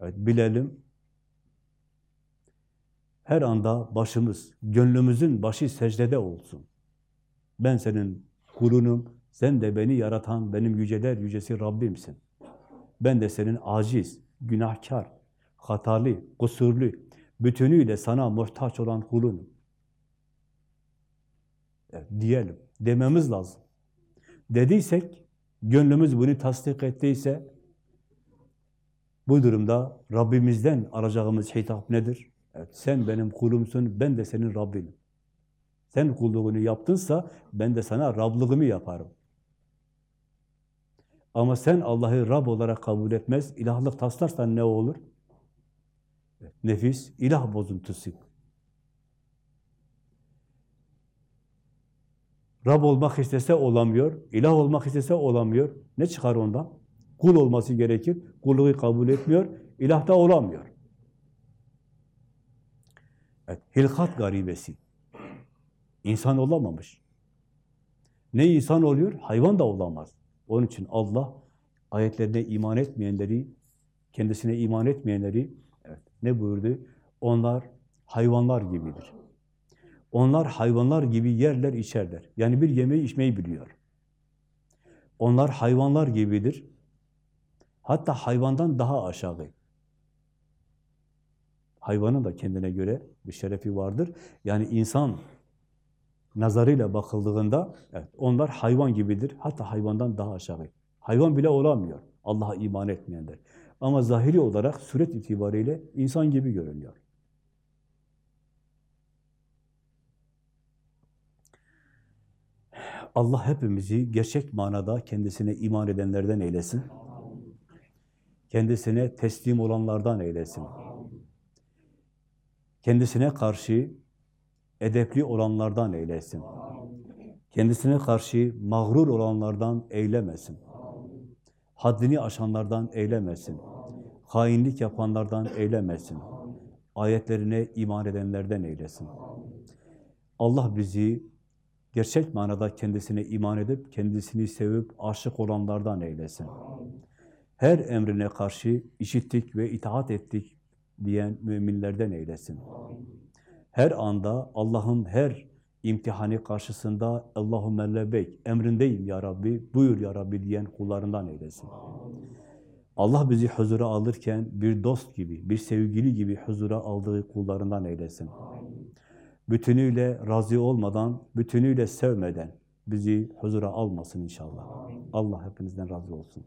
evet, bilelim. Her anda başımız, gönlümüzün başı secdede olsun. Ben senin kulunum, sen de beni yaratan benim yüceler yücesi Rabbimsin. Ben de senin aciz, günahkar, hatalı, kusurlu, bütünüyle sana muhtaç olan kulunum. Evet, diyelim, dememiz lazım. Dediysek, gönlümüz bunu tasdik ettiyse, bu durumda Rabbimizden alacağımız hitap nedir? Evet, sen benim kulumsun, ben de senin Rabbinim. Sen kulluğunu yaptınsa, ben de sana Rablığımı yaparım. Ama sen Allah'ı Rab olarak kabul etmez, ilahlık taslarsan ne olur? Nefis, ilah bozuntusu. Rab olmak istese olamıyor, ilah olmak istese olamıyor. Ne çıkar ondan? Kul olması gerekir, kulluğu kabul etmiyor, ilah da olamıyor. Evet, hilkat garibesi. İnsan olamamış. Ne insan oluyor? Hayvan da olamaz. Onun için Allah ayetlerine iman etmeyenleri, kendisine iman etmeyenleri evet, ne buyurdu? Onlar hayvanlar gibidir. Onlar hayvanlar gibi yerler, içerler. Yani bir yemeği içmeyi biliyor. Onlar hayvanlar gibidir. Hatta hayvandan daha aşağı. Hayvanın da kendine göre bir şerefi vardır. Yani insan nazarıyla bakıldığında evet, onlar hayvan gibidir. Hatta hayvandan daha aşağı. Hayvan bile olamıyor Allah'a iman etmeyenler. Ama zahiri olarak suret itibariyle insan gibi görünüyor. Allah hepimizi gerçek manada kendisine iman edenlerden eylesin. Kendisine teslim olanlardan eylesin. Kendisine karşı edepli olanlardan eylesin. Kendisine karşı mağrur olanlardan eylemesin. Haddini aşanlardan eylemesin. Hainlik yapanlardan eylemesin. Ayetlerine iman edenlerden eylesin. Allah bizi gerçek manada kendisine iman edip, kendisini sevip, aşık olanlardan eylesin. Her emrine karşı işittik ve itaat ettik diyen müminlerden eylesin. Her anda Allah'ın her imtihanı karşısında Allahümme lebeyk, emrindeyim ya Rabbi, buyur ya Rabbi diyen kullarından eylesin. Allah bizi huzura alırken bir dost gibi, bir sevgili gibi huzura aldığı kullarından eylesin. Bütünüyle razı olmadan, bütünüyle sevmeden bizi huzura almasın inşallah. Allah hepinizden razı olsun.